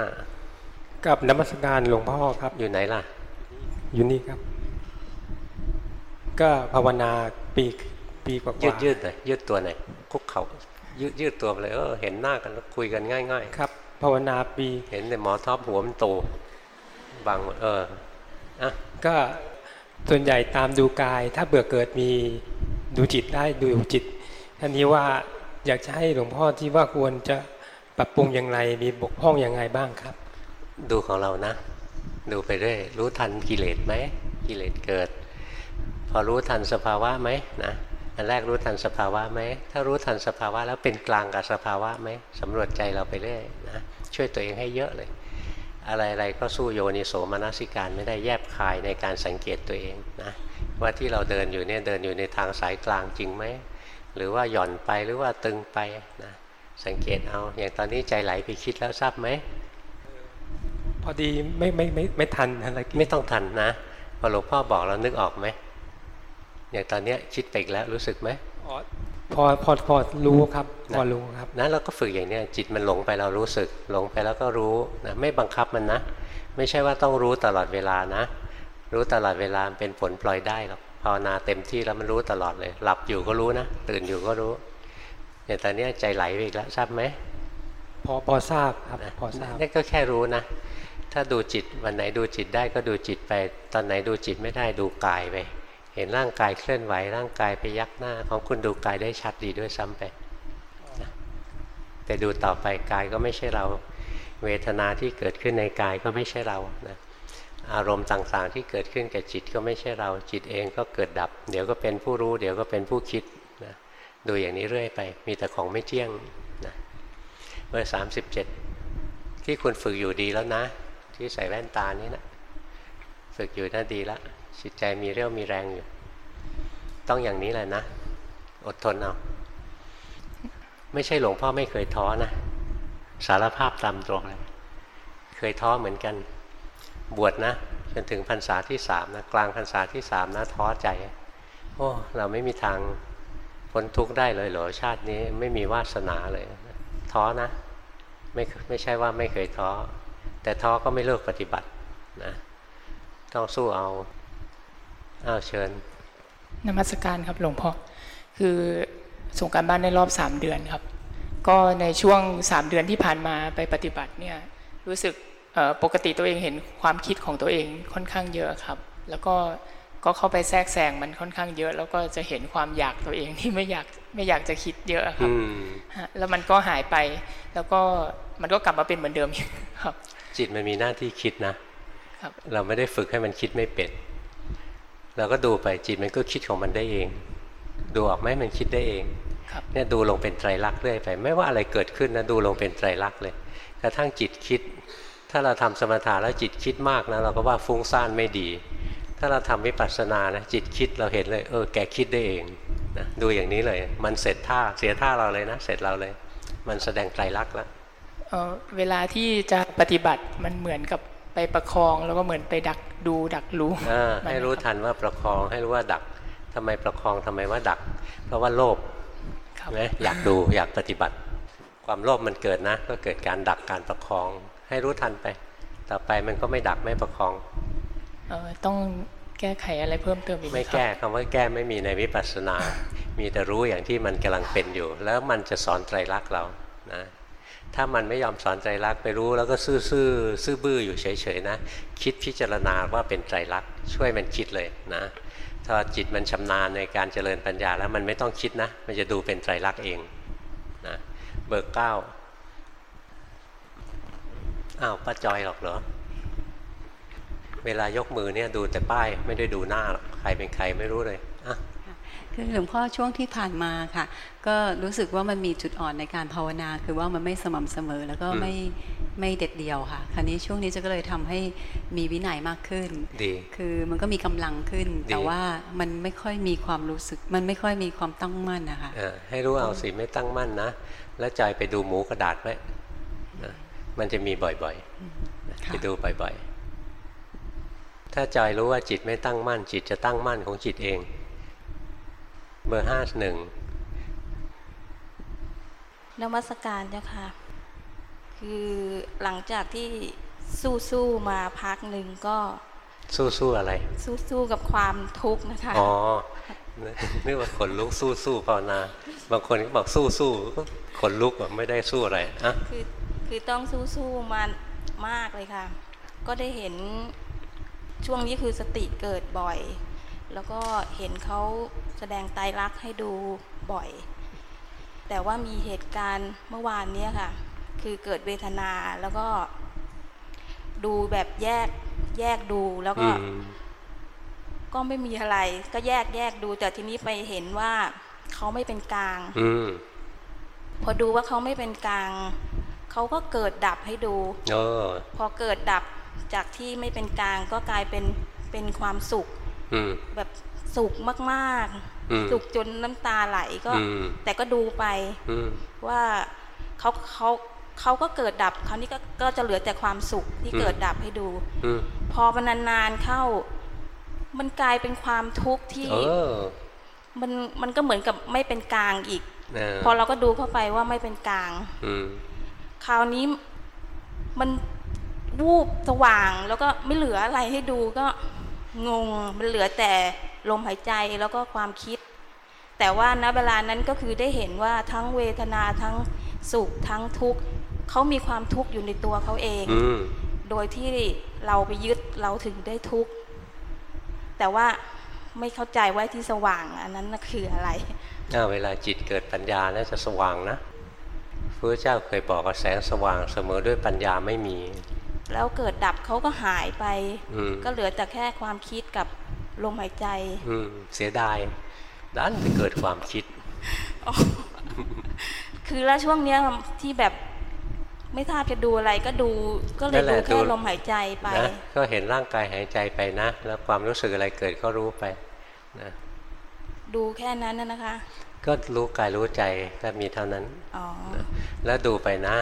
กับนมัสการหลวงพ่อครับอยู่ไหนล่ะ อยู่นี่ครับ ก็ภาวนาปีปีกว่าๆยืดยืดหน่อยยืดตัวหน่อยคุกเขายืดยืดตัวไปเลยเออเห็นหน้ากันแล้วคุยกันง่ายครับ ภาวนาปีๆเห็นแต่หมอท็อปหัวมันโตบางเอออะก็ส่วนใหญ่ตามดูกาย ถ้าเบื่อเกิดมีดูจิตได้ดูจิตท่านนี้ว่าอยากจะให้หลวงพ่อที่ว่าควรจะปรับปรุงอย่างไรมีบกพร่องอย่างไรบ้างครับ ดูของเรานะ ดูไปเรื่อยรู้ทันกิเลสไหมกิเลสเกิด พอรู้ทันสภาวะไหมนะอันแรกรู้ทันสภาวะไหมถ้ารู้ทันสภาวะแล้วเป็นกลางกับสภาวะไหมสำรวจใจเราไปเรื่อยนะช่วยตัวเองให้เยอะเลย อะไรๆก็สู้โยนิโสมนสิการไม่ได้แยบคายในการสังเกตตัวเองนะว่าที่เราเดินอยู่เนี่ยเดินอยู่ในทางสายกลางจริงไหมหรือว่าหย่อนไปหรือว่าตึงไปนะสังเกตเอาอย่างตอนนี้ใจไหลไปคิดแล้วทราบไหม พอดีไม่ไม่ไม่ไม่ทันอะไรไม่ต้องทันนะพอหลวงพ่อบอกเรานึกออกไหมอย่างตอนเนี้ยคิดไปอีกแล้วรู้สึกไหมอ๋อพอพอพอรู้ครับพอรู้ครับนะเราก็ฝึกอย่างเนี้ยจิตมันหลงไปเรารู้สึกหลงไปแล้วก็รู้นะไม่บังคับมันนะ ไม่ใช่ว่าต้องรู้ตลอดเวลานะ รู้ตลอดเวลามันเป็นผลปล่อยได้หรอกภาวนาเต็มที่แล้วมันรู้ตลอดเลย หลับอยู่ก็รู้นะ ตื่นอยู่ก็รู้อย่างตอนเนี้ยใจไหลไปอีกแล้วทราบไหมพอพอทราบครับนะพอทราบนี่ก็แค่รู้นะ ถ้าดูจิตวันไหนดูจิตได้ก็ดูจิตไป ตอนไหนดูจิตไม่ได้ดูกายไป เห็นร่างกายเคลื่อนไหวร่างกายไปยักหน้า ของคุณดูกายได้ชัดดีด้วยซ้ำไปนะแต่ดูต่อไปกายก็ไม่ใช่เรา เวทนาที่เกิดขึ้นในกายก็ไม่ใช่เรานะอารมณ์ต่างๆ ที่เกิดขึ้นกับจิตก็ไม่ใช่เรา จิตเองก็เกิดดับ เดี๋ยวก็เป็นผู้รู้ เดี๋ยวก็เป็นผู้คิดนะดูอย่างนี้เรื่อยไป มีแต่ของไม่เที่ยงนะเบอร์สามสิบเจ็ดที่คุณฝึกอยู่ดีแล้วนะ ที่ใส่แว่นตานี้นะฝึกอยู่น่าดีแล้วจิตใจมีเรี่ยวมีแรงอยู่ ต้องอย่างนี้แหละนะ อดทนเอา ไม่ใช่หลวงพ่อไม่เคยท้อนะ สารภาพตามตรงเลย เคยท้อเหมือนกัน บวชนะจนถึงพรรษาที่สามนะกลางพรรษาที่สามนะท้อใจ โอ้เราไม่มีทางพ้นทุกข์ได้เลยเหรอชาตินี้ไม่มีวาสนาเลย ท้อนะ ไม่ไม่ใช่ว่าไม่เคยท้อ แต่ท้อก็ไม่เลิกปฏิบัตินะต้องสู้เอาเอาเชิญนมัสการครับหลวงพ่อคือส่งการบ้านในรอบสามเดือนครับ ก็ในช่วงสามเดือนที่ผ่านมาไปปฏิบัติเนี่ยรู้สึกเอ่อปกติตัวเองเห็นความคิดของตัวเองค่อนข้างเยอะครับ แล้วก็ก็เข้าไปแทรกแซงมันค่อนข้างเยอะ แล้วก็จะเห็นความอยากตัวเองที่ไม่อยากไม่อยากจะคิดเยอะครับอืมฮะแล้วมันก็หายไป แล้วก็มันก็กลับมาเป็นเหมือนเดิมอีกครับ จิตมันมีหน้าที่คิดนะครับเราไม่ได้ฝึกให้มันคิดไม่เป็น เราก็ดูไปจิตมันก็คิดของมันได้เอง ดูออกไหมมันคิดได้เองครับเนี่ยดูลงเป็นไตรลักษณ์เรื่อยไป ไม่ว่าอะไรเกิดขึ้นนะดูลงเป็นไตรลักษณ์เลยกระทั่งจิตคิด ถ้าเราทำสมถะแล้วจิตคิดมากนะเราก็ว่าฟุ้งซ่านไม่ดี ถ้าเราทำวิปัสสนานะจิตคิดเราเห็นเลย เออแกคิดได้เองนะดูอย่างนี้เลย มันเสร็จท่าเสียท่าเราเลยนะ เสร็จเราเลย มันแสดงไตรลักษณ์แล้ว เอ่อเวลาที่จะปฏิบัติมันเหมือนกับไปประคองแล้วก็เหมือนไปดักดูดักรู้อ่ามันให้รู้นะคบทันว่าประคองให้รู้ว่าดักทำไมประคองทำไมว่าดัก เพราะว่าโลภครับนะอยากดูอยากปฏิบัติ ความโลภมันเกิดนะ ก็เกิดการดักการประคอง ให้รู้ทันไป ต่อไปมันก็ไม่ดักไม่ประคองเอ่อต้องแก้ไขอะไรเพิ่มเติมอีกไหมไม่ครับแก้คำว่าแก้ไม่มีในวิปัสสนา มีแต่รู้อย่างที่มันกำลังเป็นอยู่ แล้วมันจะสอนไตรลักษณ์เรานะ ถ้ามันไม่ยอมสอนไตรลักไปรู้ แล้วก็ซื่อซื่อซื่อบื้ออยู่เฉยๆนะ คิดพิจารณาว่าเป็นไตรลักช่วยมันคิดเลยนะ ถ้าจิตมันชำนาญในการเจริญปัญญาแล้วมันไม่ต้องคิดนะ มันจะดูเป็นไตรลักเองนะเบอร์เก้าอ้าวป้าจอยหรอกเหรอเวลายกมือเนี่ยดูแต่ป้ายไม่ได้ดูหน้าหรอกใครเป็นใครไม่รู้เลย คือหลวงพ่อช่วงที่ผ่านมาค่ะ ก็รู้สึกว่ามันมีจุดอ่อนในการภาวนา คือว่ามันไม่สม่ำเสมอ แล้วก็อืมไม่ไม่เด็ดเดียวค่ะ คราวนี้ช่วงนี้จะก็เลยทำให้มีวินัยมากขึ้นดีคือมันก็มีกำลังขึ้นดีแต่ว่ามันไม่ค่อยมีความรู้สึก มันไม่ค่อยมีความตั้งมั่นนะคะเออให้รู้เอาสิไม่ตั้งมั่นนะ แล้วใจไปดูหมูกระดาษไว้นะมันจะมีบ่อยๆค่ะไปดูบ่อยๆถ้าจอยรู้ว่าจิตไม่ตั้งมั่น จิตจะตั้งมั่นของจิตเอง เบอร์ห้าหนึ่งนมัสการเจ้าค่ะ คือหลังจากที่สู้สู้ๆมาพักหนึ่งก็ สู้ๆอะไร สู้สู้ๆกับความทุกข์นะคะ อ๋อนึกว่าขนลุกสู้สู้ภาวนา บางคนก็บอกสู้สู้ก็ขนลุกแบบไม่ได้สู้อะไรอะคือคือต้องสู้สู้ๆมามากเลยค่ะ ก็ได้เห็นช่วงนี้คือสติเกิดบ่อย แล้วก็เห็นเขาแสดงไตรลักษณ์ให้ดูบ่อย แต่ว่ามีเหตุการณ์เมื่อวานเนี้ยค่ะ คือเกิดเวทนาแล้วก็ดูแบบแยกแยกดูแล้วก็อืมก็ไม่มีอะไร ก็แยกแยกดู แต่ทีนี้ไปเห็นว่าเขาไม่เป็นกลาง อืมพอดูว่าเขาไม่เป็นกลางเขาก็เกิดดับให้ดูเออพอเกิดดับจากที่ไม่เป็นกลางก็กลายเป็นเป็นความสุขอืม แบบสุขมากอืมๆสุขจนน้ำตาไหลก็อืมแต่ก็ดูไปอืมว่าเขาเขาเขาก็เกิดดับคราวนี้ก็ก็จะเหลือแต่ความสุขที่อืมเกิดดับให้ดูอืมพอมันนานๆเข้า มันกลายเป็นความทุกข์ที่เออมันมันก็เหมือนกับไม่เป็นกลางอีกเออพอเราก็ดูเข้าไปว่าไม่เป็นกลางอืมคราวนี้มันวูบสว่างแล้วก็ไม่เหลืออะไรให้ดูก็ งงมันเหลือแต่ลมหายใจแล้วก็ความคิด แต่ว่าณเวลานั้นก็คือได้เห็นว่าทั้งเวทนาทั้งสุขทั้งทุกข์เขามีความทุกข์อยู่ในตัวเขาเองอืมโดยที่เราไปยึดเราถึงได้ทุกข์แต่ว่าไม่เข้าใจว่าที่สว่างอันนั้นน่ะคืออะไรอ้าวเวลาจิตเกิดปัญญาน่าจะสว่างนะพระเจ้าเคยบอกว่าแสงสว่างเสมอด้วยปัญญาไม่มี แล้วเกิดดับเขาก็หายไปอืมก็เหลือแต่แค่ความคิดกับลมหายใจอืมเสียดายดันไปเกิดความคิด คือแล้วช่วงเนี้ยที่แบบไม่ทราบจะดูอะไรก็ดูก็เลยนั่นแหดูละแค่ดูลมหายใจไปนะก็เห็นร่างกายหายใจไปนะ แล้วความรู้สึกอะไรเกิดก็รู้ไปนะดูแค่นั้นน่ะนะคะ ก็รู้กายรู้ใจก็มีเท่านั้นอ๋อแล้วดูไปนะ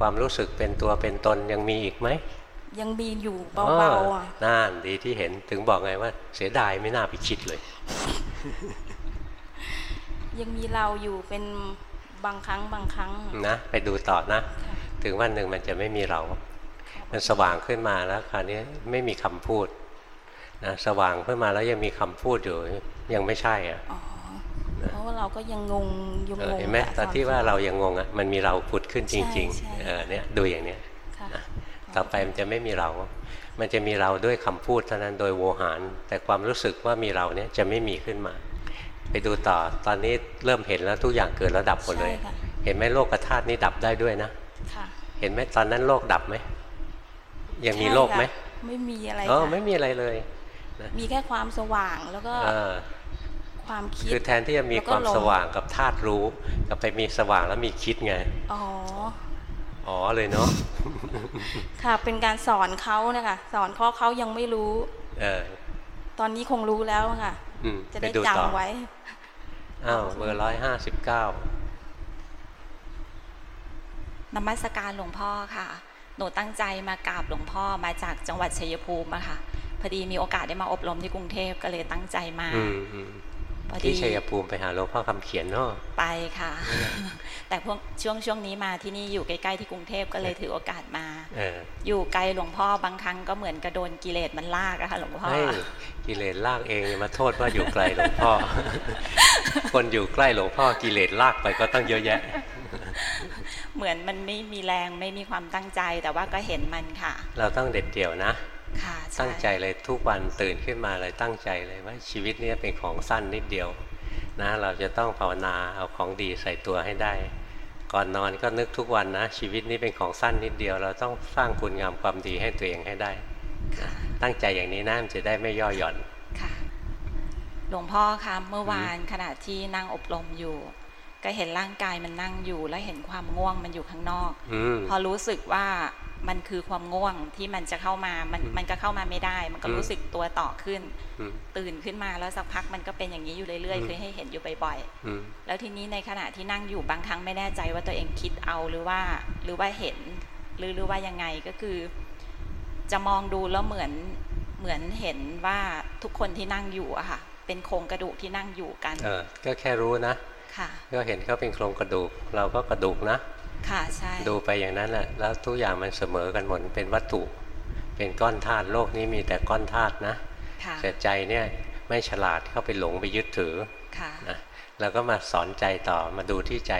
ความรู้สึกเป็นตัวเป็นตนยังมีอีกไหมยังมีอยู่อ๋อเบาๆอะน่านดีที่เห็นถึงบอกไงว่า เสียดายไม่น่าไปคิดเลย ยังมีเราอยู่เป็นบางครั้งบางครั้งนะไปดูต่อนะ ถึงวันหนึ่งมันจะไม่มีเรา มันสว่างขึ้นมาแล้วคราวนี้ไม่มีคำพูดนะสว่างขึ้นมาแล้วยังมีคำพูดอยู่ยังไม่ใช่อะอ๋อ เพราะว่าเราก็ยังงงยังเอองงเห็นไหมกับตอนที่ว่าเรายังงงอะมันมีเราผุดขึ้นจริงใช่ใช่ๆเออเนี่ยดูอย่างเนี้ยค่ะนะต่อไปมันจะไม่มีเรา มันจะมีเราด้วยคำพูดเท่านั้นโดยโวหาร แต่ความรู้สึกว่ามีเราเนี่ยจะไม่มีขึ้นมา ไปดูต่อตอนนี้เริ่มเห็นแล้วทุกอย่างเกิดแล้วดับหมดเลยใช่ค่ะเห็นไหมโลกธาตุนี่ดับได้ด้วยนะค่ะเห็นไหมตอนนั้นโลกดับไหมยังมีโลกไหมใช่ค่ะไม่มีอะไรอ๋อค่ะไม่มีอะไรเลย มีแค่ความสว่างแล้วก็เออ ความคิดคือแทนที่จะมีแล้วคก็วามลมสว่างกับธาตุรู้กลับไปมีสว่างแล้วมีคิดไงอ๋ออ๋อเลยเนาะค่ะเป็นการสอนเขานะคะสอนเขาเขายังไม่รู้ เออ ตอนนี้คงรู้แล้วค่ะอืมจะไปได้ดูต่อจำไว้อ้าวเบอร์ร้อยห้าสิบเก้านมัสการหลวงพ่อค่ะ หนูตั้งใจมากราบหลวงพ่อมาจากจังหวัดชัยภูมิอะค่ะ พอดีมีโอกาสได้มาอบรมที่กรุงเทพก็เลยตั้งใจมาอืมอืม พอดีที่ชัยภูมิไปหาหลวงพ่อคำเขียนเนาะไปค่ะ แต่พวกช่วงช่วงนี้มาที่นี่อยู่ใกล้ๆที่กรุงเทพก็เลยถือโอกาสมาเอออยู่ไกลหลวงพ่อบางครั้งก็เหมือนกระโดนกิเลสมันลากอะค่ะหลวงพ่อเฮ้ยกิเลสลากเองมาโทษว่าอยู่ไกลหลวงพ่อ คนอยู่ใกล้หลวงพ่อกิเลสลากไปก็ตั้งเยอะแยะ เหมือนมันไม่มีแรงไม่มีความตั้งใจแต่ว่าก็เห็นมันค่ะ เราต้องเด็ดเดี่ยวนะค่ะช่ ตั้งใจเลยทุกวันตื่นขึ้นมาเลยตั้งใจเลยว่าชีวิตเนี้เป็นของสั้นนิดเดียวนะเราจะต้องภาวนาเอาของดีใส่ตัวให้ได้ ก่อนนอนก็นึกทุกวันนะ ชีวิตนี้เป็นของสั้นนิดเดียว เราต้องสร้างคุณงามความดีให้ตัวเองให้ได้นะตั้งใจอย่างนี้นะมันจะได้ไม่ย่อหย่อนค่ะหลวงพ่อคะเมื่อวานขณะที่นั่งอบรมอยู่ ก็เห็นร่างกายมันนั่งอยู่ แล้วเห็นความง่วงมันอยู่ข้างนอกอืมพอรู้สึกว่า มันคือความง่วงที่มันจะเข้ามามันอืมมันก็เข้ามาไม่ได้ มันก็อืมรู้สึกตัวต่อขึ้นอืมตื่นขึ้นมาแล้วสักพักมันก็เป็นอย่างนี้อยู่เรื่อยอืมๆเคยให้เห็นอยู่บ่อยอืมๆแล้วทีนี้ในขณะที่นั่งอยู่บางครั้งไม่แน่ใจว่าตัวเองคิดเอาหรือว่าหรือว่าเห็น หรือหรือว่ายังไงก็คือ จะมองดูแล้วเหมือนเหมือนเห็นว่าทุกคนที่นั่งอยู่อะค่ะ เป็นโครงกระดูกที่นั่งอยู่กัน เออก็แค่รู้นะ ค่ะ ก็เห็นเขาเป็นโครงกระดูก เราก็กระดูกนะ ค่ะใช่ดูไปอย่างนั้นแหละแล้วทุกอย่างมันเสมอกันหมดเป็นวัตถุ เป็นก้อนธาตุโลกนี้มีแต่ก้อนธาตุนะค่ะแต่ใจเนี่ยไม่ฉลาดเข้าไปหลงไปยึดถือค่ะนะแล้วก็มาสอนใจต่อมาดูที่ใจ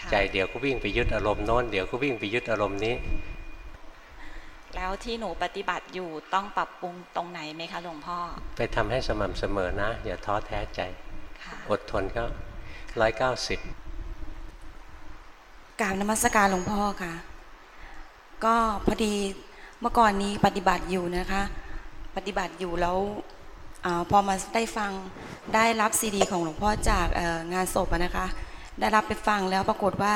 ค่ะใจเดี๋ยวก็วิ่งไปยึดอารมณ์โน้นเดี๋ยวก็วิ่งไปยึดอารมณ์นี้ แล้วที่หนูปฏิบัติอยู่ต้องปรับปรุงตรงไหนไหมคะหลวงพ่อ ไปทำให้สม่ำเสมอนะ อย่าท้อแท้ใจค่ะอดทนก็ร้อยเก้าสิบ กราบนมัสการหลวงพ่อค่ะ ก็พอดีเมื่อก่อนนี้ปฏิบัติอยู่นะคะ ปฏิบัติอยู่แล้วอาพอมาได้ฟังได้รับซีดี ของหลวงพ่อจากเอ่องานศพอะนะคะ ได้รับไปฟังแล้วปรากฏว่า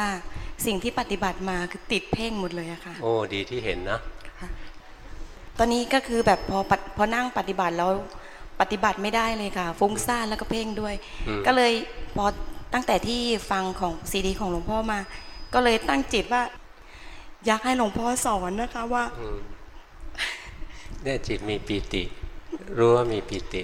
สิ่งที่ปฏิบัติมาคือติดเพ่งหมดเลยอะค่ะ โอ้ดีที่เห็นนะตอนนี้ก็คือแบบพอปฏิพอนั่งปฏิบัติแล้วปฏิบัติไม่ได้เลยค่ะ ฟุ้งซ่านแล้วก็เพ่งด้วยอืมก็เลยพอตั้งแต่ที่ฟังของซีดี ของหลวงพ่อมา ก็เลยตั้งจิตว่า อยากให้หลวงพ่อสอนนะคะว่าอืมเนี่ยจิตมีปีติ รู้ว่ามีปีติ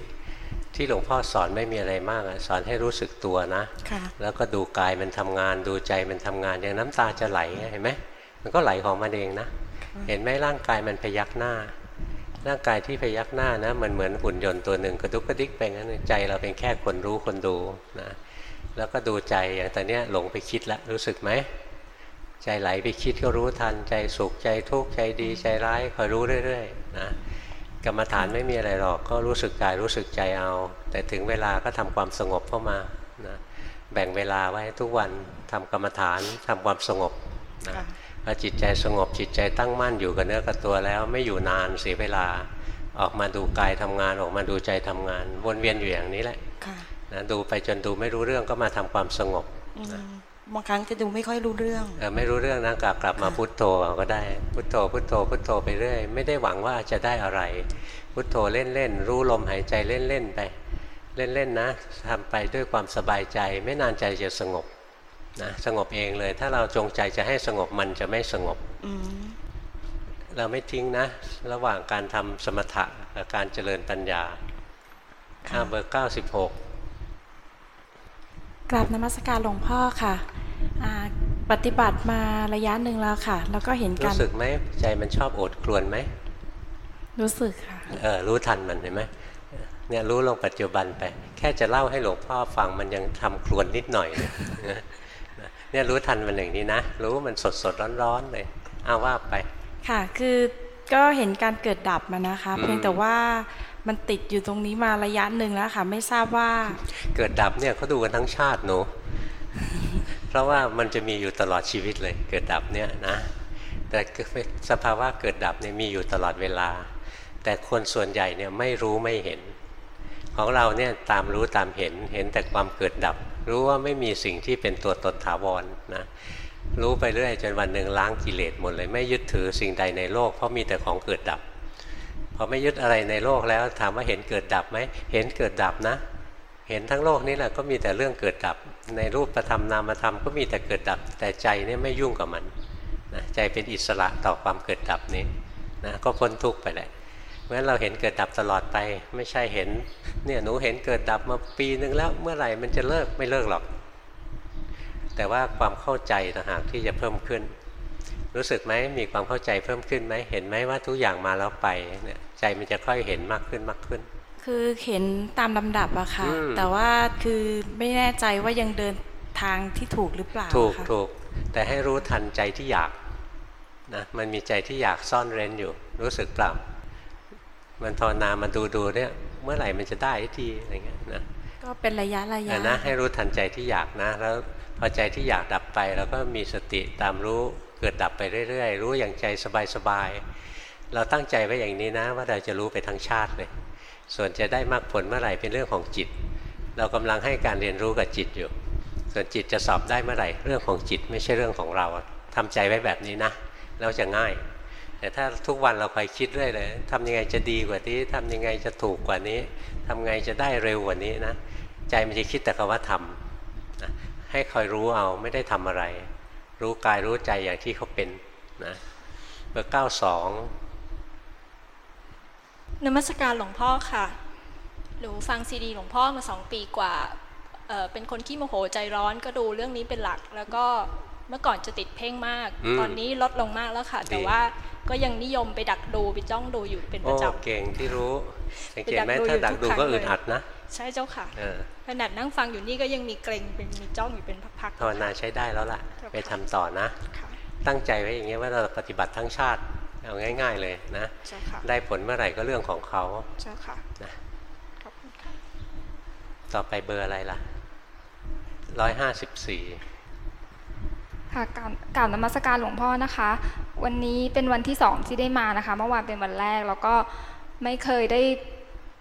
ที่หลวงพ่อสอนไม่มีอะไรมากอะสอนให้รู้สึกตัวนะค่ะแล้วก็ดูกายมันทำงาน ดูใจมันทำงานอย่างน้ำตาจะไหลเห็นไหมมันก็ไหลของมันเองนะเห็นไหมร่างกายมันพยักหน้า ร่างกายที่พยักหน้านะ มันเหมือนหุ่นยนต์ตัวหนึ่งกระดุกกระดิกไปงั้นใจเราเป็นแค่คนรู้คนดูนะแล้วก็ดูใจอย่างตอนเนี้ยหลงไปคิดแล้วรู้สึกไหม ใจไหลไปคิดก็รู้ทัน ใจสุขใจทุกข์ใจดีใจร้ายคอยรู้เรื่อยๆนะกรรมฐานไม่มีอะไรหรอกก็รู้สึกกายรู้สึกใจเอา แต่ถึงเวลาก็ทำความสงบเข้ามานะแบ่งเวลาไว้ทุกวันทำกรรมฐานทำความสงบนะพอจิตใจสงบจิตใจตั้งมั่นอยู่กับเนื้อกับตัวแล้วไม่อยู่นานเสียเวลาออกมาดูกายทำงานออกมาดูใจทำงาน วนเวียนอยู่อย่างนี้แหละค่ะนะดูไปจนดูไม่รู้เรื่องก็มาทำความสงบอืม บางครั้งจะดูไม่ค่อยรู้เรื่องเออไม่รู้เรื่องนะกลับกลับมาพุทโธเอาก็ได้ พุทโธ พุทโธ พุทโธไปเรื่อย ไม่ได้หวังว่าจะได้อะไร พุทโธเล่นเล่นๆรู้ลมหายใจเล่นเล่นๆไปเล่นเล่นๆนะทำไปด้วยความสบายใจ ไม่นานใจจะสงบนะสงบเองเลย ถ้าเราจงใจจะให้สงบมันจะไม่สงบอืมเราไม่ทิ้งนะ ระหว่างการทำสมถะกับการเจริญปัญญาข้าเบอร์เก้าสิบหก กราบนมัสการหลวงพ่อค่ะอ่าปฏิบัติมาระยะหนึ่งแล้วค่ะ แล้วก็เห็นการรู้สึกไหมใจมันชอบโอดครวนไหมรู้สึกค่ะเออรู้ทันมันเห็นไหมเนี่ยรู้ลงปัจจุบันไป แค่จะเล่าให้หลวงพ่อฟังมันยังทำครวนนิดหน่อยเลยนะเนี่ยรู้ทันมันอย่างนี้นะ รู้ว่ามันสดสดร้อนร้อนๆเลยเอาว่าไป ค่ะคือก็เห็นการเกิดดับมานะคะอืมเพียงแต่ว่า มันติดอยู่ตรงนี้มาระยะหนึ่งแล้วค่ะ ไม่ทราบว่า เกิดดับเนี่ยเขาดูกันทั้งชาติหนูเพราะว่ามันจะมีอยู่ตลอดชีวิตเลย เกิดดับเนี่ยนะแต่สภาวะเกิดดับเนี่ยมีอยู่ตลอดเวลา แต่คนส่วนใหญ่เนี่ยไม่รู้ไม่เห็น ของเราเนี่ยตามรู้ตามเห็นเห็นแต่ความเกิดดับ รู้ว่าไม่มีสิ่งที่เป็นตัวตนถาวรนะรู้ไปเรื่อยจนวันหนึ่งล้างกิเลสหมดเลย ไม่ยึดถือสิ่งใดในโลกเพราะมีแต่ของเกิดดับ พอไม่ยึดอะไรในโลกแล้ว ถามว่าเห็นเกิดดับไหมเห็นเกิดดับนะ เห็นทั้งโลกนี้แหละก็มีแต่เรื่องเกิดดับ ในรูปธรรมนามธรรมก็มีแต่เกิดดับ แต่ใจเนี่ยไม่ยุ่งกับมันนะใจเป็นอิสระต่อความเกิดดับนี้นะก็พ้นทุกข์ไปแหละเพราะฉะนั้นเราเห็นเกิดดับตลอดไปไม่ใช่เห็นเนี่ยหนูเห็นเกิดดับมาปีหนึ่งแล้วเมื่อไหร่มันจะเลิกไม่เลิกหรอก แต่ว่าความเข้าใจต่างหากที่จะเพิ่มขึ้น รู้สึกไหมมีความเข้าใจเพิ่มขึ้นไหมเห็นไหมว่าทุกอย่างมาแล้วไปเนี่ย ใจมันจะค่อยเห็นมากขึ้นมากขึ้น คือเห็นตามลำดับอะค่ะอืมแต่ว่าคือไม่แน่ใจว่ายังเดินทางที่ถูกหรือเปล่าถูกค่ะถูกแต่ให้รู้ทันใจที่อยากนะมันมีใจที่อยากซ่อนเร้นอยู่ รู้สึกเปล่ามันภาวนามาดูดูเนี่ยเมื่อไหร่มันจะได้ทีอะไรเงี้ยนะก็เป็นระยะระยะอะนะให้รู้ทันใจที่อยากนะ แล้วพอใจที่อยากดับไปเราก็มีสติตามรู้เกิดดับไปเรื่อยๆ รู้อย่างใจสบายๆ เราตั้งใจไว้อย่างนี้นะ ว่าเราจะรู้ไปทั้งชาติเลย ส่วนจะได้มรรคผลเมื่อไหร่เป็นเรื่องของจิต เรากำลังให้การเรียนรู้กับจิตอยู่ ส่วนจิตจะสอบได้เมื่อไหร่เรื่องของจิตไม่ใช่เรื่องของเราทำใจไว้แบบนี้นะแล้วจะง่าย แต่ถ้าทุกวันเราคอยคิดเรื่อยเลยทำยังไงจะดีกว่านี้ทำยังไงจะถูกกว่านี้ทำไงจะได้เร็วกว่านี้นะใจมันจะคิดแต่คำว่าทำนะให้คอยรู้เอาไม่ได้ทำอะไร รู้กายรู้ใจอย่างที่เขาเป็นนะเบอร์เก้าสอง นมัสการหลวงพ่อค่ะ หนูฟังซีดีหลวงพ่อมาสองปีกว่าเอ่อเป็นคนขี้โมโหใจร้อนก็ดูเรื่องนี้เป็นหลัก แล้วก็เมื่อก่อนจะติดเพ่งมากอืมตอนนี้ลดลงมากแล้วค่ะ แต่ดีว่าก็ยังนิยมไปดักดูไปจ้องดูอยู่เป็นปโอ้ระจำเก่งที่รู้สังเกตไหมไปดักดูอยู่ถ้าดักดูทุกครั้งก็อึดเลยอัดนะ ใช่เจ้าค่ะเออขนาดนั่งฟังอยู่นี่ก็ยังมีเกรงเป็นมีจ้องอยู่เป็นพักๆภาวนาใช้ได้แล้วล่ะเจ้าค่ะไปทำต่อนะ ตั้งใจไว้อย่างเงี้ยว่าเราปฏิบัติทั้งชาติ เอาง่าย ๆเลยนะเจ้าค่ะได้ผลเมื่อไหร่ก็เรื่องของเขาเจ้าค่ะนะขอบคุณค่ะต่อไปเบอร์อะไรล่ะร้อยห้าสิบสี่ค่ะกราบกราบนมัสการหลวงพ่อนะคะ วันนี้เป็นวันที่สองที่ได้มานะคะ เมื่อวานเป็นวันแรกแล้วก็ไม่เคยได้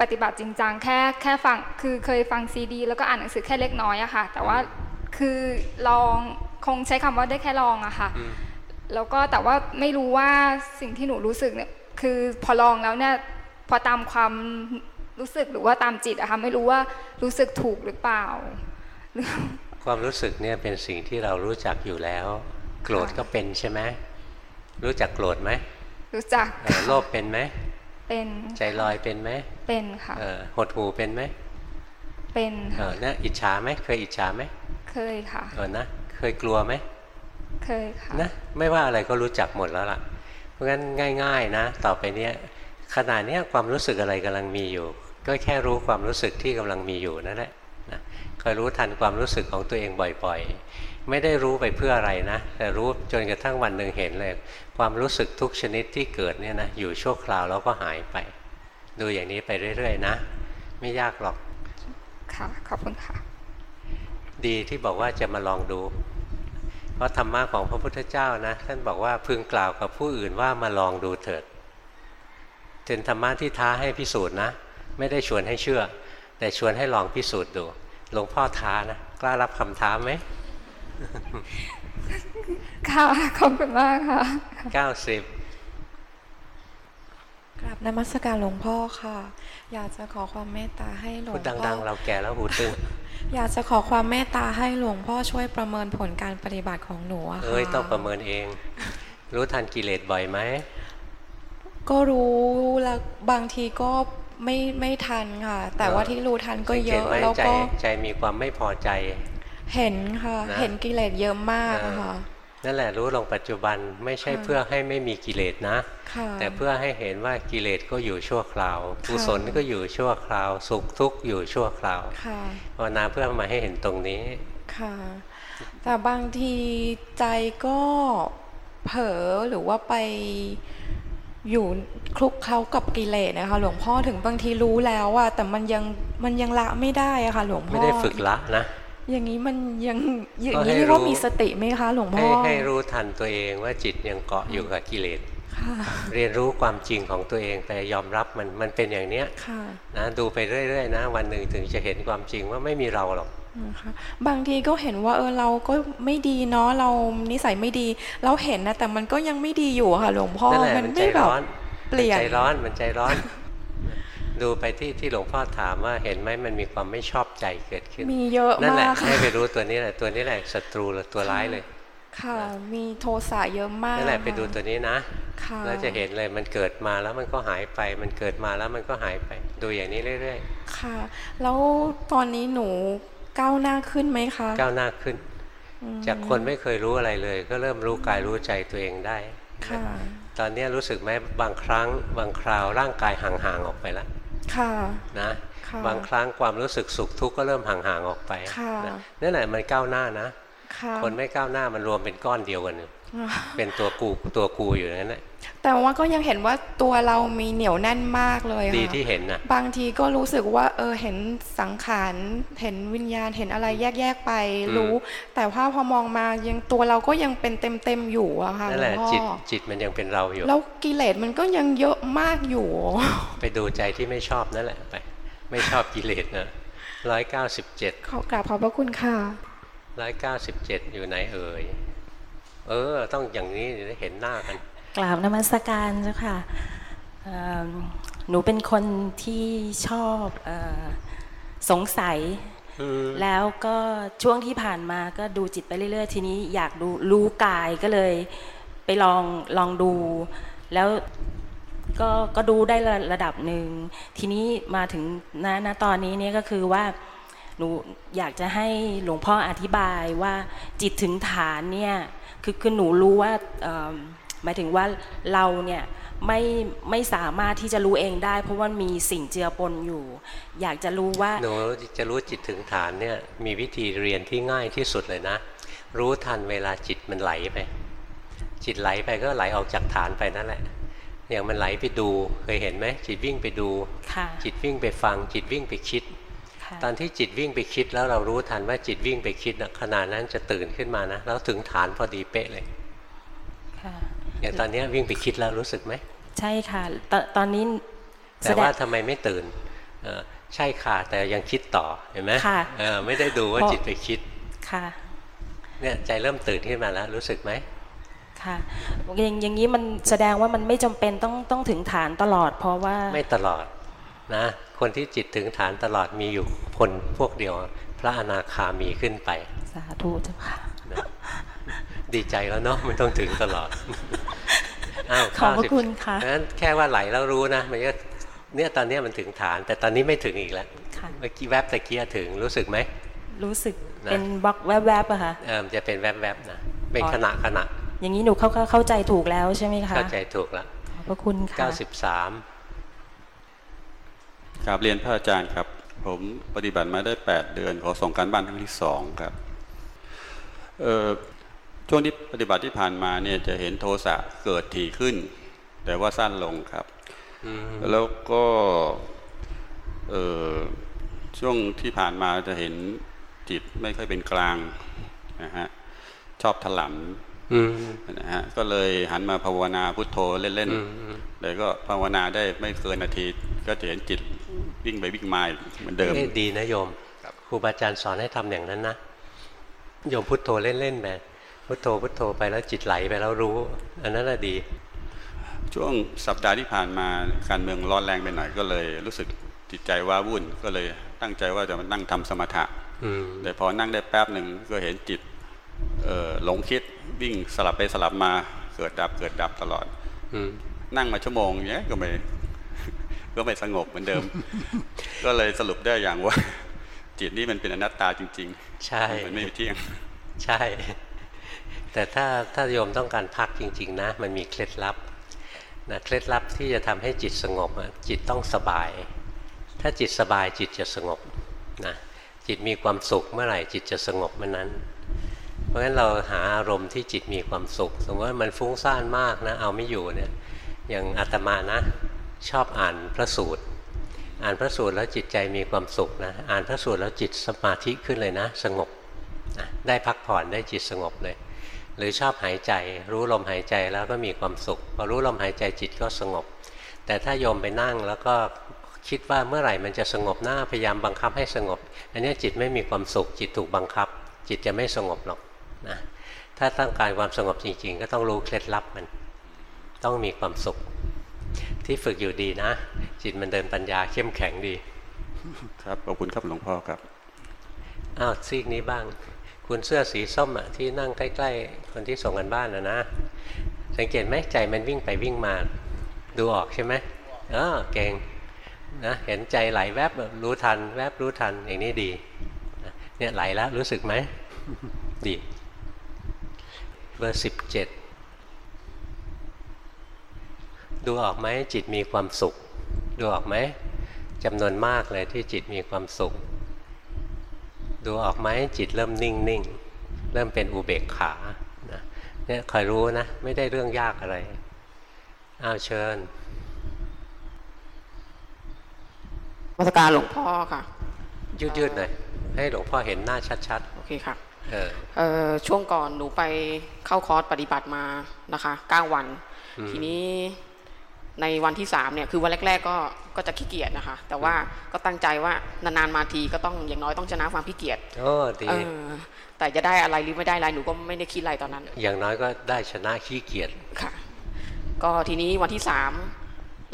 ปฏิบัติจริงจังแค่แค่ฟังคือเคยฟังซีดี แล้วก็อ่านหนังสือแค่เล็กน้อยอะค่ะ แต่ว่าคือลองคงใช้คำว่าได้แค่ลองอะค่ะ แล้วก็แต่ว่าไม่รู้ว่าสิ่งที่หนูรู้สึกเนี่ยคือพอลองแล้วเนี่ยพอตามความรู้สึกหรือว่าตามจิตอะค่ะไม่รู้ว่ารู้สึกถูกหรือเปล่า ความรู้สึกเนี่ยเป็นสิ่งที่เรารู้จักอยู่แล้ว โกรธก็เป็นใช่ไหมรู้จักโกรธไหมรู้จักเออโลภเป็นไหมเป็นใจลอยเป็นไหมเป็นค่ะเออหดหูเป็นไหมเป็นเออเนี่ยอิจฉาไหมเคยอิจฉาไหมเคยค่ะเออนะเคยกลัวไหม เคยค่ะนะไม่ว่าอะไรก็รู้จักหมดแล้วล่ะ เพราะงั้นง่าย ๆนะ ต่อไปเนี้ยขณะเนี้ยความรู้สึกอะไรกำลังมีอยู่ ก็แค่รู้ความรู้สึกที่กำลังมีอยู่นั่นแหละนะคอยรู้ทันความรู้สึกของตัวเองบ่อยๆ ไม่ได้รู้ไปเพื่ออะไรนะ แต่รู้จนกระทั่งวันหนึ่งเห็นเลย ความรู้สึกทุกชนิดที่เกิดเนี่ยนะอยู่ชั่วคราวแล้วก็หายไป ดูอย่างนี้ไปเรื่อยๆนะ ไม่ยากหรอกค่ะขอบคุณค่ะ ดีที่บอกว่าจะมาลองดู เพราะธรรมะของพระพุทธเจ้านะท่านบอกว่าพึงกล่าวกับผู้อื่นว่ามาลองดูเถิดเป็นธรรมะที่ท้าให้พิสูจน์นะ ไม่ได้ชวนให้เชื่อ แต่ชวนให้ลองพิสูจน์ดูหลวงพ่อท้านะกล้ารับคำท้าไหมค่ะขอบคุณมากค่ะเก้าสิบกราบนมัสการหลวงพ่อค่ะ อยากจะขอความเมตตาให้หลวพูงดพ่ดังอๆเราแก่แล้วหูตึงอยากจะขอความเมตตาให้หลวงพ่อช่วยประเมินผลการปฏิบัติของหนูอะค่ะเอ้ยต้องประเมินเอง รู้ทันกิเลสบ่อยไหมก็รู้แล้วบางทีก็ไม่ไม่ทันค่ะ แต่ว่าที่รู้ทันก็เยสังอะกตไหมแล้วใจก็ใจมีความไม่พอใจ เห็นค่ะนะเห็นกิเลสเยอะมากอะค่ะ นั่นแหละรู้ลงปัจจุบันไม่ใช่ค่ะเพื่อให้ไม่มีกิเลสนะค่ะแต่เพื่อให้เห็นว่ากิเลสก็อยู่ชั่วคราวกุศลก็อยู่ชั่วคราว สุขทุกข์อยู่ชั่วคราวค่ะภาวนาเพื่อมาให้เห็นตรงนี้ค่ะ แต่บางทีใจก็เผลอหรือว่าไปอยู่คลุกเคล้ากับกิเลสนะคะ หลวงพ่อถึงบางทีรู้แล้วอะแต่มันยังมันยังละไม่ได้อะค่ะ หลวงพ่อไม่ได้ฝึกละนะ อย่างนี้มันยังอย่างก็ให้นี้เรียกว่ารู้มีสติไหมคะหลวงพ่ให้อให้รู้ทันตัวเองว่าจิตยังเกาะอยู่กับกิเลสค่ะเรียนรู้ความจริงของตัวเองแต่ยอมรับมันมันเป็นอย่างเนี้ยค่ะนะดูไปเรื่อยๆนะ วันหนึ่งถึงจะเห็นความจริงว่าไม่มีเราหรอกนะคะบางทีก็เห็นว่าเออเราก็ไม่ดีเนาะเรานิสัยไม่ดี เราเห็นนะแต่มันก็ยังไม่ดีอยู่อะค่ะหลวงพ่อนั่นแหละมันมันใจไม่แบบร้อนเปลี่ยนมันใจร้อนมันใจร้อน ดูไปที่ที่หลวงพ่อถามว่าเห็นไหมมันมีความไม่ชอบใจเกิดขึ้น มีเยอะนั่นแหละมากค่ะให้ไปรู้ตัวนี้แหละตัวนี้แหละศัตรูหรือตัวร้ายเลย ค่ะ มีโทสะเยอะมากนั่นแหละไปดูค่ตัวนี้นะค่ะแล้วจะเห็นเลยมันเกิดมาแล้วมันก็หายไป มันเกิดมาแล้วมันก็หายไป ดูอย่างนี้เรื่อยค่ะ แล้วตอนนี้หนูก้าวหน้าขึ้นไหมคะๆก้าวหน้าขึ้นอืมจากคนไม่เคยรู้อะไรเลย ก็เริ่มรู้กายรู้ใจตัวเองได้ ค่ะ ตอนนี้รู้สึกไหมบางครั้ง บางคราวร่างกายห่างๆออกไปแล้ว ค่ะนะค่ะบางครั้งความรู้สึกสุขทุกข์ก็เริ่มห่างๆออกไปค่ะนะนั่นแหละมันก้าวหน้านะค่ะคนไม่ก้าวหน้ามันรวมเป็นก้อนเดียวกันอยู่เป็นตัวกูตัวกูอยู่อย่างนั้นแหละ แต่ว่าก็ยังเห็นว่าตัวเรามีเหนียวแน่นมากเลยค่ะดีที่เห็นนะบางทีก็รู้สึกว่า เออเห็นสังขารเห็นวิญญาณเห็นอะไรแยกๆไปอืมรู้ แต่ว่าพอมองมายังตัวเราก็ยังเป็นเต็มๆอยู่อะค่ะนั่นแหละหลวงพ่อจิตจิตมันยังเป็นเราอยู่ แล้วกิเลสมันก็ยังเยอะมากอยู่ ไปดูใจที่ไม่ชอบนั่นแหละไปไม่ชอบกิเลสนะร้อยเก้าสิบเจ็ดขอกราบขอบพระคุณค่ะร้อยเก้าสิบเจ็ดอยู่ไหนเอ่ยเออ ต้องอย่างนี้ถึงได้เห็นหน้ากัน กราบนมัสการเจ้าค่ะเอิ่มหนูเป็นคนที่ชอบเออสงสัยอืมแล้วก็ช่วงที่ผ่านมาก็ดูจิตไปเรื่อย ๆ ทีนี้อยากดูรู้กายก็เลยไปลองลองดู แล้วก็ก็ดูได้ระระดับหนึ่ง ทีนี้มาถึงณณตอนนี้เนี่ยก็คือว่าหนูอยากจะให้หลวงพ่ออธิบายว่าจิตถึงฐานเนี่ยคือคือหนูรู้ว่าเอิ่ม หมายถึงว่าเราเนี่ยไม่ไม่สามารถที่จะรู้เองได้ เพราะว่ามีสิ่งเจือปนอยู่ อยากจะรู้ว่าหนูจะรู้จิตถึงฐานเนี่ยมีวิธีเรียนที่ง่ายที่สุดเลยนะ รู้ทันเวลาจิตมันไหลไป จิตไหลไปก็ไหลออกจากฐานไปนั่นแหละอย่างมันไหลไปดูเคยเห็นไหมจิตวิ่งไปดูค่ะจิตวิ่งไปฟัง จิตวิ่งไปคิดค่ะตอนที่จิตวิ่งไปคิดแล้วเรารู้ทันว่าจิตวิ่งไปคิดนะขณะนั้นจะตื่นขึ้นมานะแล้วถึงฐานพอดีเป๊ะเลยค่ะ อย่างตอนเนี้ยวิ่งไปคิดแล้วรู้สึกไหม ใช่ค่ะตอนตอนนี้แต่ว่าทำไมไม่ตื่นเออใช่ค่ะ แต่ยังคิดต่อเห็นไหมค่ะเออไม่ได้ดูว่าเพราะจิตไปคิดค่ะเนี่ยใจเริ่มตื่นขึ้นมาแล้วรู้สึกไหมค่ะอย่างอย่างนี้มันแสดงว่ามันไม่จำเป็นต้องต้องถึงฐานตลอด เพราะว่าไม่ตลอดนะ คนที่จิตถึงฐานตลอดมีอยู่คนพวกเดียว พระอนาคามีขึ้นไป สาธุเจ้าค่ะนะ ดีใจแล้วเนาะไม่ต้องถึงตลอดอ้าวขอบพระ90คุณค่ะงั้นแค่ว่าไหลแล้วรู้นะมันก็เนี่ยตอนเนี้ยมันถึงฐาน แต่ตอนนี้ไม่ถึงอีกแล้วค่ะเมื่อกี้แวบตะกี้ถึงรู้สึกไหมรู้สึกนะเป็นบล็อกแวบๆอะค่ะเออมันจะเป็นแวบๆนะเป็นอ๋อขณะขณะอย่างนี้หนูเข้าเข้าเข้าใจถูกแล้วใช่ไหมคะเข้าใจถูกแล้วขอบพระคุณค่ะ93ครับเรียนพระอาจารย์ครับ ผมปฏิบัติมาได้ 8 เดือนขอส่งการบ้านครั้งที่สองครับเอ่อ ช่วงที่ปฏิบัติที่ผ่านมาเนี่ยจะเห็นโทสะเกิดถี่ขึ้น แต่ว่าสั้นลงครับอืมแล้วก็เอ่อช่วงที่ผ่านมาจะเห็นจิตไม่ค่อยเป็นกลางนะฮะชอบถลอืมำนะฮะก็เลยหันมาภาวนาพุทโธเล่นอืมอืมๆเลยก็ภาวนาได้ไม่เกินนาที ก็จะเห็นจิตวิ่งไปวิ่งมาเหมือนเดิมเอ้ยดีนะโยมครูบาอาจารย์สอนให้ทำอย่างนั้นนะโยมพุทโธเล่นๆไป พุทโธพุทโธไปแล้วจิตไหลไปแล้วรู้ อันนั้นน่ะดี ช่วงสัปดาห์ที่ผ่านมาการเมืองร้อนแรงไปหน่อยก็เลย รู้สึกจิตใจว้าวุ่นก็เลยตั้งใจว่าจะมานั่งทำสมถะอืมแต่พอนั่งได้แป๊บหนึ่งก็เห็นจิตเอ่อหลงคิดวิ่งสลับไปสลับมาเกิดดับเกิดดับตลอดอืมนั่งมาชั่วโมงเนี้ยก็ไม่ก็ไม่สงบเหมือนเดิม ก็เลยสรุปได้อย่างว่า จิตนี่มันเป็นอนัตตาจริง ๆ ใช่มันไม่เที่ยง ใช่ แต่ถ้าถ้าโยมต้องการพักจริงๆนะ มันมีเคล็ดลับนะเคล็ดลับที่จะทำให้จิตสงบจิตต้องสบาย ถ้าจิตสบายจิตจะสงบนะจิตมีความสุขเมื่อไหร่จิตจะสงบเมื่อนั้น เพราะฉะนั้นเราหาอารมณ์ที่จิตมีความสุข สมมติว่ามันฟุ้งซ่านมากนะเอาไม่อยู่เนี่ยอย่างอาตมานะชอบอ่านพระสูตร อ่านพระสูตรแล้วจิตใจมีความสุขนะอ่านพระสูตรแล้วจิตสมาธิขึ้นเลยนะ สงบนะได้พักผ่อนได้จิตสงบเลย หรือชอบหายใจ รู้ลมหายใจแล้วก็มีความสุข พอรู้ลมหายใจจิตก็สงบ แต่ถ้าโยมไปนั่งแล้วก็คิดว่าเมื่อไหร่มันจะสงบหน้าพยายามบังคับให้สงบ อันนี้จิตไม่มีความสุข จิตถูกบังคับ จิตจะไม่สงบหรอกนะถ้าต้องการความสงบจริง ๆ ก็ต้องรู้เคล็ดลับมัน ต้องมีความสุข ที่ฝึกอยู่ดีนะ จิตมันเดินปัญญาเข้มแข็งดี ครับขอบคุณครับหลวงพ่อครับอ้าวซีกนี้บ้าง คุณเสื้อสีส้มอะที่นั่งใกล้ ๆ คนที่ส่งกันบ้านนะนะ สังเกตไหมใจมันวิ่งไปวิ่งมา ดูออกใช่ไหมเออเก่งนะเห็นใจไหลแวบรู้ทัน แวบรู้ทันอย่างนี้ดีเนี่ยไหลแล้วรู้สึกไหมดีเบอร์สิบเจ็ดดูออกไหมจิตมีความสุข ดูออกไหมจำนวนมากเลยที่จิตมีความสุข ดูออกไหมจิตเริ่มนิ่งนิ่งเริ่มเป็นอุเบกขานะเนี่ยคอยรู้นะ ไม่ได้เรื่องยากอะไรอ้าวเชิญมาตรการหลวงพ่อค่ะ ยืดยืดๆหน่อยให้หลวงพ่อเห็นหน้าชัดโอเคค่ะๆเออเอ่อช่วงก่อนหนูไปเข้าคอร์สปฏิบัติมานะคะ9วันอืมทีนี้ ในวันที่สามเนี่ยคือวันแรก ๆ ก็ก็จะขี้เกียจนะคะ แต่ว่าก็ตั้งใจว่านานๆมาทีก็ต้องอย่างน้อยต้องชนะความขี้เกียจโอ้ดีเออแต่จะได้อะไรหรือไม่ได้อะไรหนูก็ไม่ได้คิดอะไรตอนนั้น อย่างน้อยก็ได้ชนะขี้เกียจค่ะ ก็ทีนี้วันที่สาม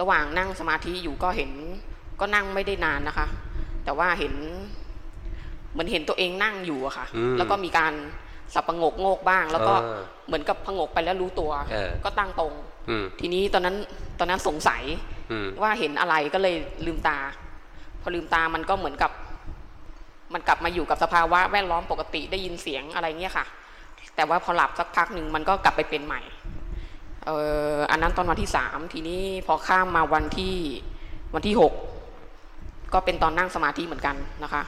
ระหว่างนั่งสมาธิอยู่ก็เห็นก็นั่งไม่ได้นานนะคะ แต่ว่าเห็นเหมือนเห็นตัวเองนั่งอยู่อะค่ะ แล้วก็มีการสับประงกโงกบ้าง แล้วก็เออเหมือนกับผงกไปแล้วรู้ตัวเออก็ตั้งตรงอืม ทีนี้ตอนนั้นตอนนั้นสงสัยอืมว่าเห็นอะไรก็เลยลืมตา พอลืมตามันก็เหมือนกับ มันกลับมาอยู่กับสภาวะแวดล้อมปกติได้ยินเสียงอะไรเงี้ยค่ะ แต่ว่าพอหลับสักพักหนึ่งมันก็กลับไปเป็นใหม่เอ่ออันนั้นตอนวันที่สามทีนี้พอข้ามมาวันที่วันที่หกก็เป็นตอนนั่งสมาธิเหมือนกันนะคะ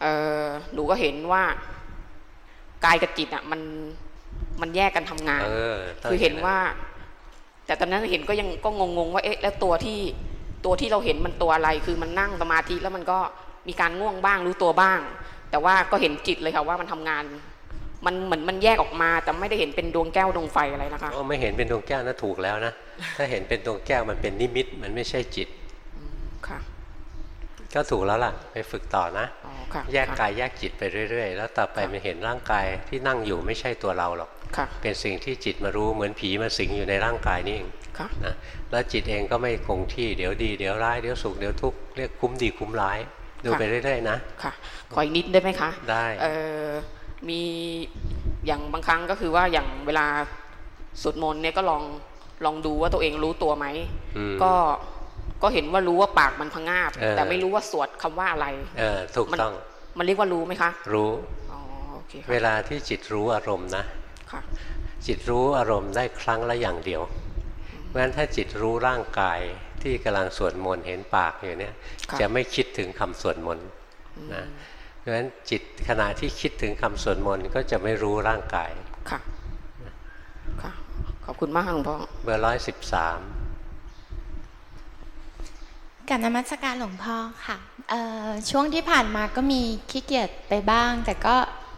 เอ่อหนูก็เห็นว่ากายกับจิตอะมันมันแยกกันทำงานเออต้องคือเห็นอย่างนั้นว่า แต่ตอนนั้นเห็นก็ยังก็งงๆว่าเอ๊ะแล้วตัวที่ตัวที่เราเห็นมันตัวอะไร คือมันนั่งสมาธิแล้วมันก็มีการง่วงบ้างรู้ตัวบ้าง แต่ว่าก็เห็นจิตเลยค่ะว่ามันทำงาน มันเหมือนมันแยกออกมา แต่ไม่ได้เห็นเป็นดวงแก้วดวงไฟอะไรนะคะโอ้ไม่เห็นเป็นดวงแก้วนะถูกแล้วนะถ้าเห็นเป็นดวงแก้วมันเป็นนิมิต มันไม่ใช่จิตค่ะก็ถูกแล้วล่ะ ไปฝึกต่อนะอ๋อค่ะแยกค่ะกายแยกจิตไปเรื่อย ๆ แล้วต่อไปมันเห็นร่างกายที่นั่งอยู่ไม่ใช่ตัวเราหรอกค่ะ เป็นสิ่งที่จิตมารู้เหมือนผีมาสิงอยู่ในร่างกายนี่เองค่ะนะแล้วจิตเองก็ไม่คงที่เดี๋ยวดีเดี๋ยวร้ายเดี๋ยวสุขเดี๋ยวทุกข์เรียกคุ้มดีคุ้มร้ายดูไปเรื่อยๆนะค่ะขออีกนิดได้ไหมคะ ได้เอ่อมีอย่างบางครั้งก็คือว่าอย่างเวลาสวดมนต์เนี่ยก็ลองลองดูว่าตัวเองรู้ตัวไหมอืมก็ก็เห็นว่ารู้ว่าปากมันพงาบเออแต่ไม่รู้ว่าสวดคำว่าอะไรเออถูกมันต้องมันเรียกว่ารู้ไหมคะ รู้อ๋อโอเคเวค่ะลาที่จิตรู้อารมณ์นะค่ะ จิตรู้อารมณ์ได้ครั้งละอย่างเดียวเพราะฉะนั้นถ้าจิตรู้ร่างกายที่กำลังสวดมนต์เห็นปากอยู่เนี่ยค่ะจะไม่คิดถึงคำสวดมนต์นะเพราะฉะนั้นจิตขณะที่คิดถึงคำสวดมนต์ก็จะไม่รู้ร่างกายค่ะค่ะขอบคุณมากค่ะหลวงพ่อเบอร์ร้อยสิบสามกับนมัสการหลวงพ่อค่ะเอ่อช่วงที่ผ่านมาก็มีขี้เกียจไปบ้าง แต่ก็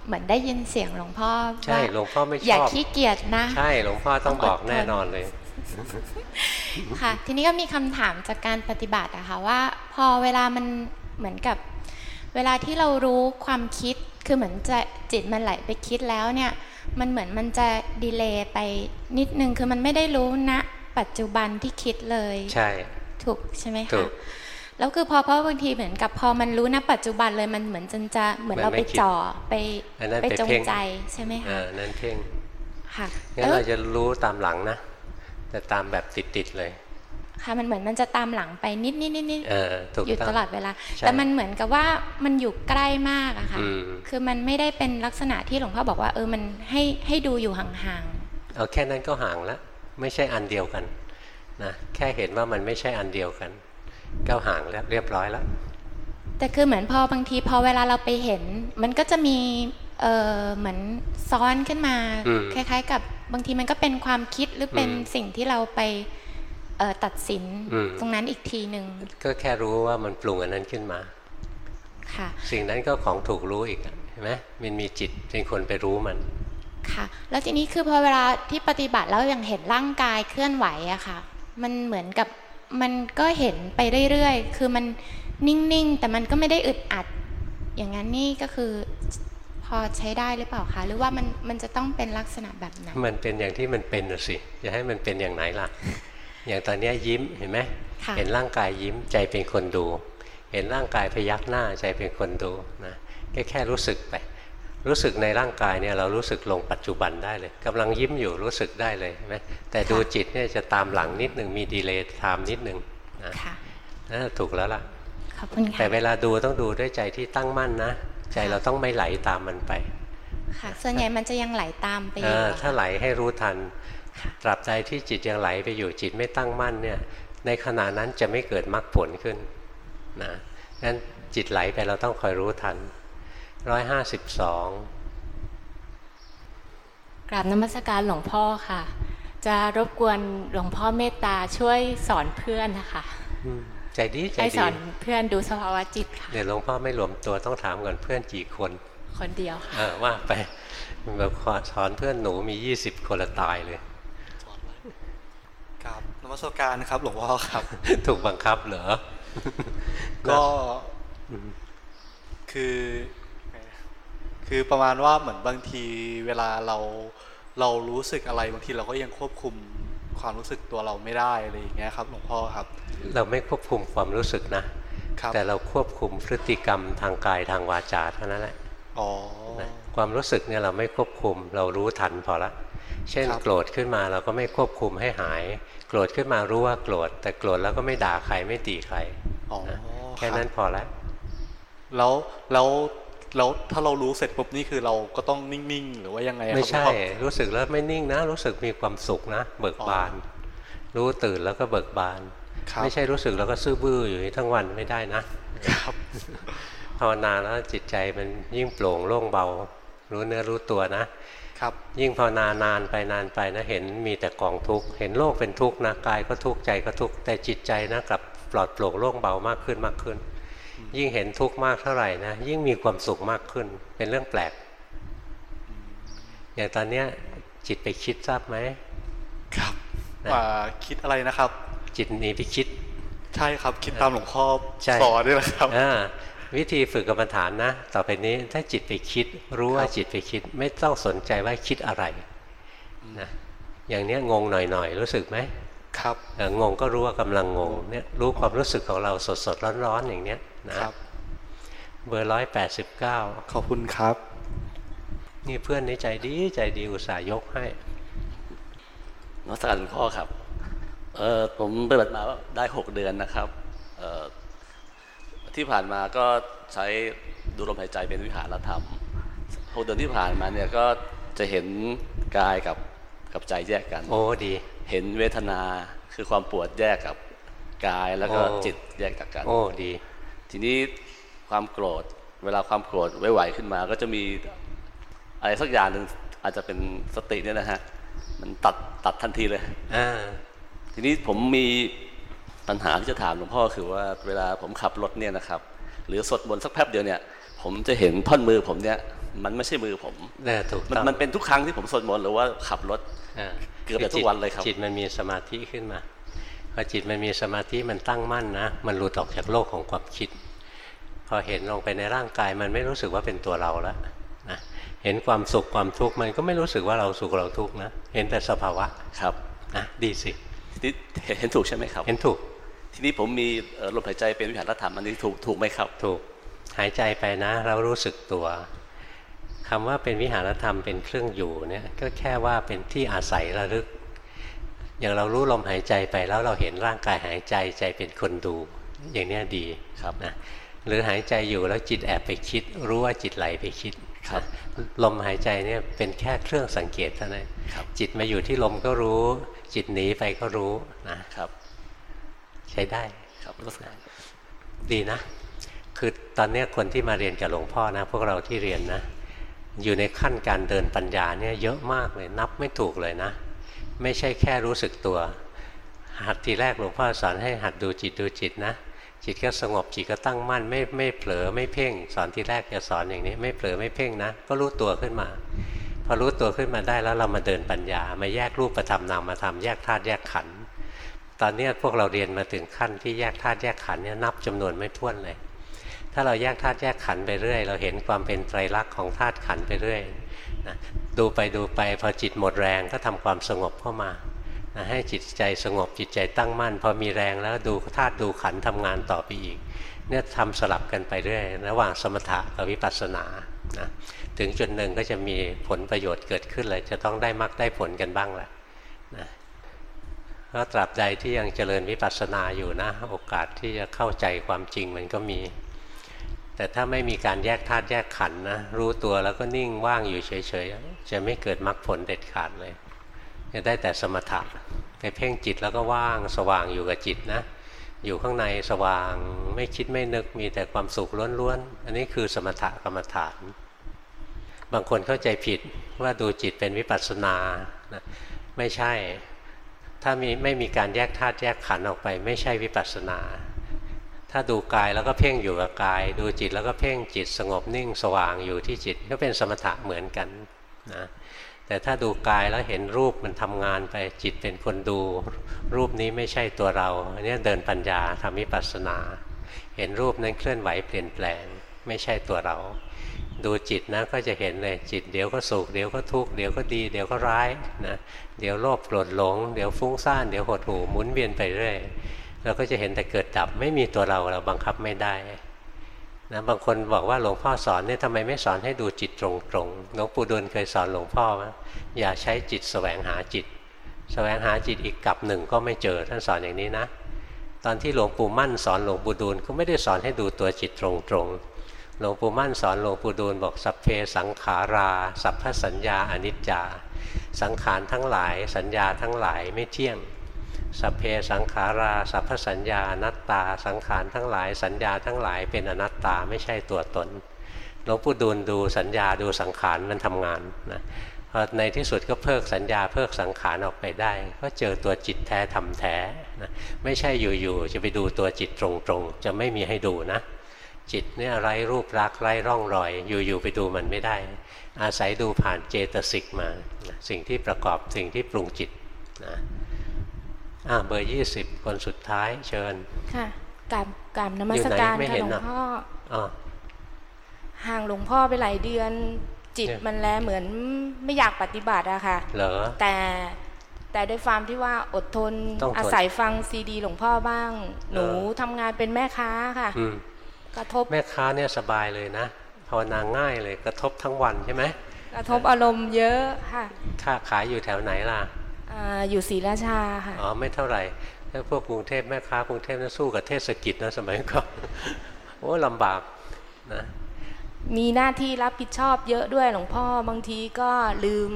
เหมือนได้ยินเสียงหลวงพ่อใช่ว่าหลวงพ่อไม่ชอบอย่าขี้เกียจนะ ใช่หลวงพ่อต้องต้องอดบอกแน่ทนนอนเลย ค่ะ ทีนี้ก็มีคำถามจากการปฏิบัติอะค่ะว่า พอเวลามันเหมือนกับ เวลาที่เรารู้ความคิดคือเหมือนจะจิตมันไหลไปคิดแล้วเนี่ย มันเหมือนมันจะดีเลย์ไปนิดนึงคือมันไม่ได้รู้ณปัจจุบันที่คิดเลย ใช่ ถูกใช่ไหมถูคะก แล้วคือพอเพราะบางทีเหมือนกับพอมันรู้ณปัจจุบันเลยมันเหมือนจนจะเหมือนเราไปจ่อไปอันนั้นไปไปจงเพ่งใจใช่ไหมเอคะอนั่นเพ่งค่ะงั้นแล้วเราจะรู้ตามหลังนะแต่ตามแบบติดๆเลยค่ะมันเหมือนมันจะตามหลังไปนิดนิดนิดนิดเออถูกอยู่ต้องตลอดเวลาใช่แต่มันเหมือนกับว่ามันอยู่ใกล้มากอะค่ะอืมคือมันไม่ได้เป็นลักษณะที่หลวงพ่อบอกว่าเออมันให้ให้ดูอยู่ห่างเอาแค่นั้นก็ห่างแล้วไม่ใช่อันเดียวกันนะแค่เห็นว่ามันไม่ใช่อันเดียวกัน ก็ห่างแล้วเรียบร้อยแล้วๆแต่คือเหมือนพอบางทีพอเวลาเราไปเห็น มันก็จะมีเออเหมือนซ้อนขึ้นมาอืมคล้าย ๆ กับบางทีมันก็เป็นความคิดหรือเป็นอืมสิ่งที่เราไปเอ่อตัดสินอืมตรงนั้นอีกทีหนึ่งก็แค่รู้ว่ามันปรุงอันนั้นขึ้นมาค่ะสิ่งนั้นก็ของถูกรู้อีกอะเห็นไหมมันมีจิตเป็นคนไปรู้มันค่ะ แล้วทีนี้คือพอเวลาที่ปฏิบัติแล้วยังเห็นร่างกายเคลื่อนไหวอะค่ะ มันเหมือนกับ มันก็เห็นไปเรื่อยๆ คือมันนิ่งๆ แต่มันก็ไม่ได้อึดอัด อย่างนั้นนี่ก็คือพอใช้ได้หรือเปล่าคะ หรือว่ามันมันจะต้องเป็นลักษณะแบบไหน มันเป็นอย่างที่มันเป็นน่ะสิ จะให้มันเป็นอย่างไหนล่ะ อย่างตอนเนี้ยยิ้มเห็นไหมค่ะเห็นร่างกายยิ้มใจเป็นคนดู เห็นร่างกายพยักหน้าใจเป็นคนดูนะ แค่แค่รู้สึกไป รู้สึกในร่างกายเนี่ยเรารู้สึกลงปัจจุบันได้เลยกำลังยิ้มอยู่รู้สึกได้เลยเห็นไหมแต่ดูจิตเนี่ยจะตามหลังนิดหนึ่งมีดีเลย์ไทม์นิดหนึ่งนะค่ะนั่นถูกแล้วล่ะขอบคุณค่ะแต่เวลาดูต้องดูด้วยใจที่ตั้งมั่นนะ ใจเราต้องไม่ไหลตามมันไป ค่ะส่วนใหญ่มันจะยังไหลตามไปอเอยู่ออะถ้าไหลให้รู้ทันตราบใดที่จิตยังไหลไปอยู่จิตไม่ตั้งมั่นเนี่ยในขณะนั้นจะไม่เกิดมรรคผลขึ้นนะงั้นจิตไหลไปเราต้องคอยรู้ทัน ร้อยห้าสิบสองกราบนมัสการหลวงพ่อค่ะ จะรบกวนหลวงพ่อเมตตาช่วยสอนเพื่อนนะคะใจดีใจให้สดีอนเพื่อนดูสภาวะจิตค่ะเดี๋ยวหลวงพ่อไม่รวมตัวต้องถามก่อนเพื่อนกี่คน คนเดียวค่ะเออว่าไปแบบขอสอนเพื่อนหนูมียี่สิบคนละตายเลยครับนมัสการครับหลวงพ่อครับ ถูกบังคับเหรอก็คือ คือประมาณว่าเหมือนบางทีเวลาเราเรารู้สึกอะไรบางทีเราก็ยังควบคุมความรู้สึกตัวเราไม่ได้อะไรอย่างเงี้ยครับหลวงพ่อครับ เราไม่ควบคุมความรู้สึกนะครับแต่เราควบคุมพฤติกรรมทางกายทางวาจาเท่านั้นแหละอ๋อนะความรู้สึกเนี่ยเราไม่ควบคุมเรารู้ทันพอละ เช่นโกรธขึ้นมาเราก็ไม่ควบคุมให้หาย โกรธขึ้นมารู้ว่าโกรธ แต่โกรธแล้วก็ไม่ด่าใครไม่ตีใครอ๋อนะแค่นั้นพอละแล้วแล้ว แล้วถ้าเรารู้เสร็จปุ๊บนี่คือเราก็ต้องนิ่งๆ หรือว่ายังไงอะครับไม่ใช่หลวงพ่อรู้สึกแล้วไม่นิ่งนะ รู้สึกมีความสุขนะ เบิกบาน รู้ตื่นแล้วก็เบิกบานครับไม่ใช่รู้สึกแล้วก็ซื่อบื้ออยู่อย่างนี้ทั้งวันไม่ได้นะครับภาวนาแล้วจิตใจมันยิ่งโปร่งโล่งเบา รู้เนื้อรู้ตัวนะครับยิ่งภาวนานานไปนานไปนะเห็นมีแต่กองทุกข์เห็นโลกเป็นทุกข์นะกายก็ทุกข์ใจก็ทุกข์แต่จิตใจนะกลับปลอดโปร่งโล่งเบามากขึ้นมากขึ้น ยิ่งเห็นทุกข์มากเท่าไหร่นะยิ่งมีความสุขมากขึ้น เป็นเรื่องแปลก อย่างตอนเนี้ยจิตไปคิดทราบไหมครับนะอ่าคิดอะไรนะครับ จิตหนีไปคิด ใช่ครับคิดตามหลวงพ่อใช่สอนนี่แหละครับอ่าวิธีฝึกกรรมฐานนะ ต่อไปนี้ถ้าจิตไปคิด รู้ว่าจิตไปคิด ไม่ต้องสนใจว่าคิดอะไรนะอย่างเนี้ยงงหน่อยๆรู้สึกไหม ครับเอองงก็รู้ว่ากำลังงงเนี่ยรู้ความรู้สึกของเราสดๆร้อนๆอย่างเนี้ยนะครับเบอร์ร้อยแปดสิบเก้าขอบคุณครับ นี่เพื่อนในใจดีใจดีอุตส่าห์ยกให้นมัสการหลวงพ่อครับเออผมปฏิบัติมาได้หกเดือนนะครับเออที่ผ่านมาก็ใช้ดูลมหายใจเป็นวิหารธรรมหกเดือนที่ผ่านมาเนี่ยก็จะเห็นกายกับกับใจแยกกัน โอ้ดี เห็นเวทนาคือความปวดแยกกับกายแล้วก็โอ้จิตแยกจากกันโอ้ดี ทีนี้ความโกรธ เวลาความโกรธไหวๆขึ้นมา ก็จะมีอะไรสักอย่างหนึ่งอาจจะเป็นสติเนี่ยนะฮะมันตัดตัดทันทีเลยอ่าทีนี้ผมมีปัญหาที่จะถามหลวงพ่อคือว่าเวลาผมขับรถเนี่ยนะครับ หรือสวดมนต์สักแป๊บเดียวเนี่ย ผมจะเห็นท่อนมือผมเนี่ย มันไม่ใช่มือผมแน่ถูกมันต้องมันเป็นทุกครั้งที่ผมสวดมนต์หรือว่าขับรถอ่า เกือบจะทุกวันเลยครับจิตมันมีสมาธิขึ้นมาพอจิตมันมีสมาธิมันตั้งมั่นนะ มันหลุดออกจากโลกของความคิด พอเห็นลงไปในร่างกายมันไม่รู้สึกว่าเป็นตัวเราแล้วนะเห็นความสุขความทุกข์มันก็ไม่รู้สึกว่าเราสุขเราทุกข์นะ เห็นแต่สภาวะครับนะดีสิทีนี้เห็นถูกใช่ไหมครับ เห็นถูก ทีนี้ผมมีเอ่อลมหายใจเป็นวิหารธรรมอันนี้ถูกถูกไหมครับ ถูกหายใจไปนะ เรารู้สึกตัว คำว่าเป็นวิหารธรรมเป็นเครื่องอยู่เนี่ยก็แค่ว่าเป็นที่อาศัยระลึก อย่างเรารู้ลมหายใจไปแล้วเราเห็นร่างกายหายใจใจเป็นคนดู อย่างเนี้ยดีครับนะหรือหายใจอยู่แล้วจิตแอบไปคิด รู้ว่าจิตไหลไปคิดนะลมหายใจเนี่ยเป็นแค่เครื่องสังเกตเท่านั้นจิตมาอยู่ที่ลมก็รู้ จิตหนีไปก็รู้นะครับ ใช้ได้ครับดีนะ คือตอนเนี้ยคนที่มาเรียนกับหลวงพ่อนะ พวกเราที่เรียนนะ อยู่ในขั้นการเดินปัญญาเนี่ยเยอะมากเลยนับไม่ถูกเลยนะ ไม่ใช่แค่รู้สึกตัว หัดทีแรกหลวงพ่อสอนให้หัดดูจิตดูจิตนะ จิตก็สงบจิตก็ตั้งมั่น ไม่ไม่เผลอไม่เพ่ง สอนทีแรกจะสอนอย่างนี้ ไม่เผลอไม่เพ่งนะ ก็รู้ตัวขึ้นมา พอรู้ตัวขึ้นมาได้แล้วเรามาเดินปัญญา มาแยกรูปประธรรมนามมาทำแยกธาตุแยกขันธ์ตอนนี้พวกเราเรียนมาถึงขั้นที่แยกธาตุแยกขันธ์เนี่ยนับจำนวนไม่ถ้วนเลย ถ้าเราแยกธาตุแยกขันไปเรื่อย เราเห็นความเป็นไตรลักษณ์ของธาตุขันไปเรื่อยนะดูไปดูไปพอจิตหมดแรงก็ทำความสงบเข้ามานะให้จิตใจสงบจิตใจตั้งมั่น พอมีแรงแล้วดูธาตุดูขันธ์ทำงานต่อไปอีกเนี่ยทำสลับกันไปเรื่อย ระหว่างสมถะกับวิปัสสนานะถึงจุดหนึ่งก็จะมีผลประโยชน์เกิดขึ้นเลยจะต้องได้มรรคได้ผลกันบ้างแหละนะก็ตราบใดที่ยังเจริญวิปัสสนาอยู่นะ โอกาสที่จะเข้าใจความจริงมันก็มี แต่ถ้าไม่มีการแยกธาตุแยกขันธ์นะรู้ตัวแล้วก็นิ่งว่างอยู่เฉยๆ จะไม่เกิดมรรคผลเด็ดขาดเลย จะได้แต่สมถะไปเพ่งจิตแล้วก็ว่างสว่างอยู่กับจิตนะ อยู่ข้างในสว่างไม่คิดไม่นึกมีแต่ความสุขล้วนๆ อันนี้คือสมถะกรรมฐาน บางคนเข้าใจผิดว่าดูจิตเป็นวิปัสสนานะไม่ใช่ ถ้ามีไม่มีการแยกธาตุแยกขันธ์ออกไป ไม่ใช่วิปัสสนา ถ้าดูกายแล้วก็เพ่งอยู่กับกาย ดูจิตแล้วก็เพ่งจิตสงบนิ่งสว่างอยู่ที่จิตก็เป็นสมถะเหมือนกันนะแต่ถ้าดูกายแล้วเห็นรูปมันทำงานไปจิตเป็นคนดู รูปนี้ไม่ใช่ตัวเราอันนี้เดินปัญญาทำวิปัสสนา เห็นรูปนั้นเคลื่อนไหวเปลี่ยนแปลง ไม่ใช่ตัวเรา ดูจิตนะก็จะเห็นเลยจิตเดี๋ยวก็สุขเดี๋ยวก็ทุกข์เดี๋ยวก็ดีเดี๋ยวก็ร้ายนะเดี๋ยวโลภโกรธหลง เดี๋ยวฟุ้งซ่านเดี๋ยวหดหู่หมุนเวียนไปเรื่อย เราก็จะเห็นแต่เกิดดับไม่มีตัวเราเราบังคับไม่ได้นะบางคนบอกว่าหลวงพ่อสอนเนี่ยทำไมไม่สอนให้ดูจิตตรงๆหลวงปู่ดูลเคยสอนหลวงพ่อว่าอย่าใช้จิตแสวงหาจิตแสวงหาจิตอีกกับหนึ่งก็ไม่เจอท่านสอนอย่างนี้นะ ตอนที่หลวงปู่มั่นสอนหลวงปู่ดูลก็ไม่ได้สอนให้ดูตัวจิตตรงๆหลวงปู่มั่นสอนหลวงปู่ดูลบอกสัพเพสังขารา สัพพสัญญาอนิจจา สังขารทั้งหลาย สัญญาทั้งหลายไม่เที่ยง สัพเพสังขาราสัพพสัญญาอนัตตา สังขารทั้งหลาย สัญญาทั้งหลายเป็นอนัตตาไม่ใช่ตัวตนหลวงปู่ดูลดูสัญญาดูสังขารมันทำงานนะพอในที่สุดก็เพิกสัญญาเพิกสังขารออกไปได้ ก็เจอตัวจิตแท้ทำแท้นะไม่ใช่อยู่ๆจะไปดูตัวจิตตรงๆ จะไม่มีให้ดูนะ จิตเนี่ยไร้รูปรักไร้ร่องรอย อยู่ๆไปดูมันไม่ได้ อาศัยดูผ่านเจตสิกมานะสิ่งที่ประกอบสิ่งที่ปรุงจิตนะ อ่าเบอร์ยี่สิบคนสุดท้ายเชิญ ค่ะกราบกราบนมัอยู่สไหนการไม่ค่ะเห็หนลวงอะพ่ออ๋อห่างหลวงพ่อไปหลายเดือนจิตเนี่ยมันแลเหมือนไม่อยากปฏิบัติอะค่ะเหรอแต่แต่ด้วยความที่ว่าอดทนต้องทนอาศัยฟังซีดี หลวงพ่อบ้าง หนูทำงานเป็นแม่ค้าค่ะอืมกระทบแม่ค้าเนี่ยสบายเลยนะภาวนาง่ายเลยกระทบทั้งวันใช่ไหมกระทบอารมณ์เยอะค่ะค้าขายอยู่แถวไหนล่ะ อ่าอยู่ศรีราชาค่ะอ๋อไม่เท่าไหร่ถ้าพวกกรุงเทพแม่ค้ากรุงเทพนั่นสู้กับเทศกิจนะสมัยก่อนโอ้ลำบากนะมีหน้าที่รับผิดชอบเยอะด้วยหลวงพ่อบางทีก็ลืม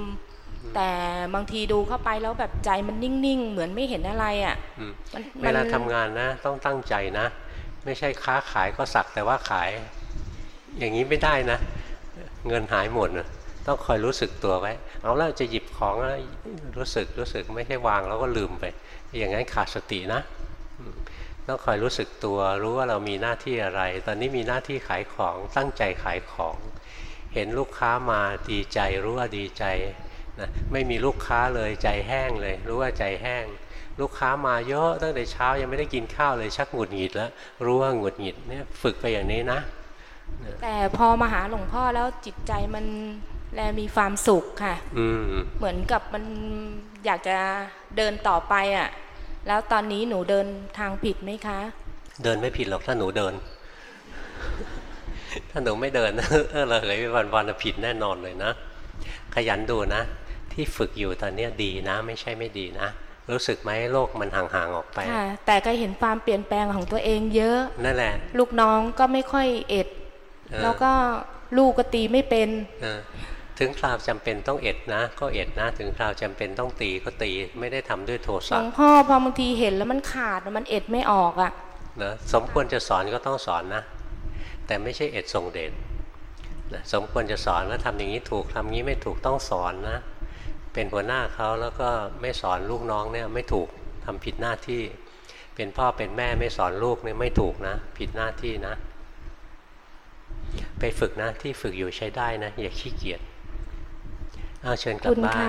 แต่บางทีดูเข้าไปแล้วแบบใจมันนิ่งๆ เหมือนไม่เห็นอะไรอะ่ะอืมมันเวลาทำงานนะ ต้องตั้งใจนะ ไม่ใช่ค้าขายก็สักแต่ว่าขาย อย่างนี้ไม่ได้นะ เงินหายหมดนะ ต้องคอยรู้สึกตัวไว้ เอาแล้วจะหยิบของแล้วรู้สึกรู้สึกไม่ใช่วางแล้วก็ลืมไป อย่างนั้นขาดสตินะ ต้องคอยรู้สึกตัวรู้ว่าเรามีหน้าที่อะไร ตอนนี้มีหน้าที่ขายของตั้งใจขายของ เห็นลูกค้ามาดีใจรู้ว่าดีใจนะไม่มีลูกค้าเลยใจแห้งเลย รู้ว่าใจแห้ง ลูกค้ามาเยอะตั้งแต่เช้ายังไม่ได้กินข้าวเลยชักหงุดหงิดแล้ว รู้ว่าหงุดหงิดเนี่ยฝึกไปอย่างนี้นะ แต่พอมาหาหลวงพ่อแล้วจิตใจมัน แลมีความสุขค่ะอืมเหมือนกับมันอยากจะเดินต่อไปอะ่ะ แล้วตอนนี้หนูเดินทางผิดไหมคะ เดินไม่ผิดหรอกถ้าหนูเดิน ถ้าหนูไม่เดินเออเลยวันวันๆผิดแน่นอนเลยนะ ขยันดูนะ ที่ฝึกอยู่ตอนเนี้ยดีนะ ไม่ใช่ไม่ดีนะ รู้สึกไหมโลกมันห่างๆออกไปค่ะแต่ก็เห็นความเปลี่ยนแปลงของตัวเองเยอะ นั่นแหละ ลูกน้องก็ไม่ค่อยเอ็ดเออแล้วก็ลูกก็ตีไม่เป็นเออ ถึงคราวจำเป็นต้องเอ็ดนะ ก็เอ็ดนะ ถึงคราวจำเป็นต้องตีก็ตีไม่ได้ทำด้วยโทหลสะวงพ่อพอบางทีเห็นแล้วมันขาดมันเอ็ดไม่ออกอะ่ะนะสมควรจะสอนก็ต้องสอนนะ แต่ไม่ใช่เอ็ดส่งเดชนะสมควรจะสอนว่าทำอย่างนี้ถูกทำอย่างนี้ไม่ถูกต้องสอนนะ เป็นหัวหน้าเขาแล้วก็ไม่สอนลูกน้องเนี่ยไม่ถูกทำผิดหน้าที่ เป็นพ่อเป็นแม่ไม่สอนลูกเนี่ยไม่ถูกนะ ผิดหน้าที่นะ ไปฝึกนะที่ฝึกอยู่ใช้ได้นะ อย่าขี้เกียจ เอาเชิญกลับคุณบ้านค่ะ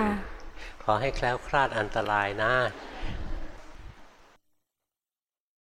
ขอให้แคล้วคลาดอันตรายนะ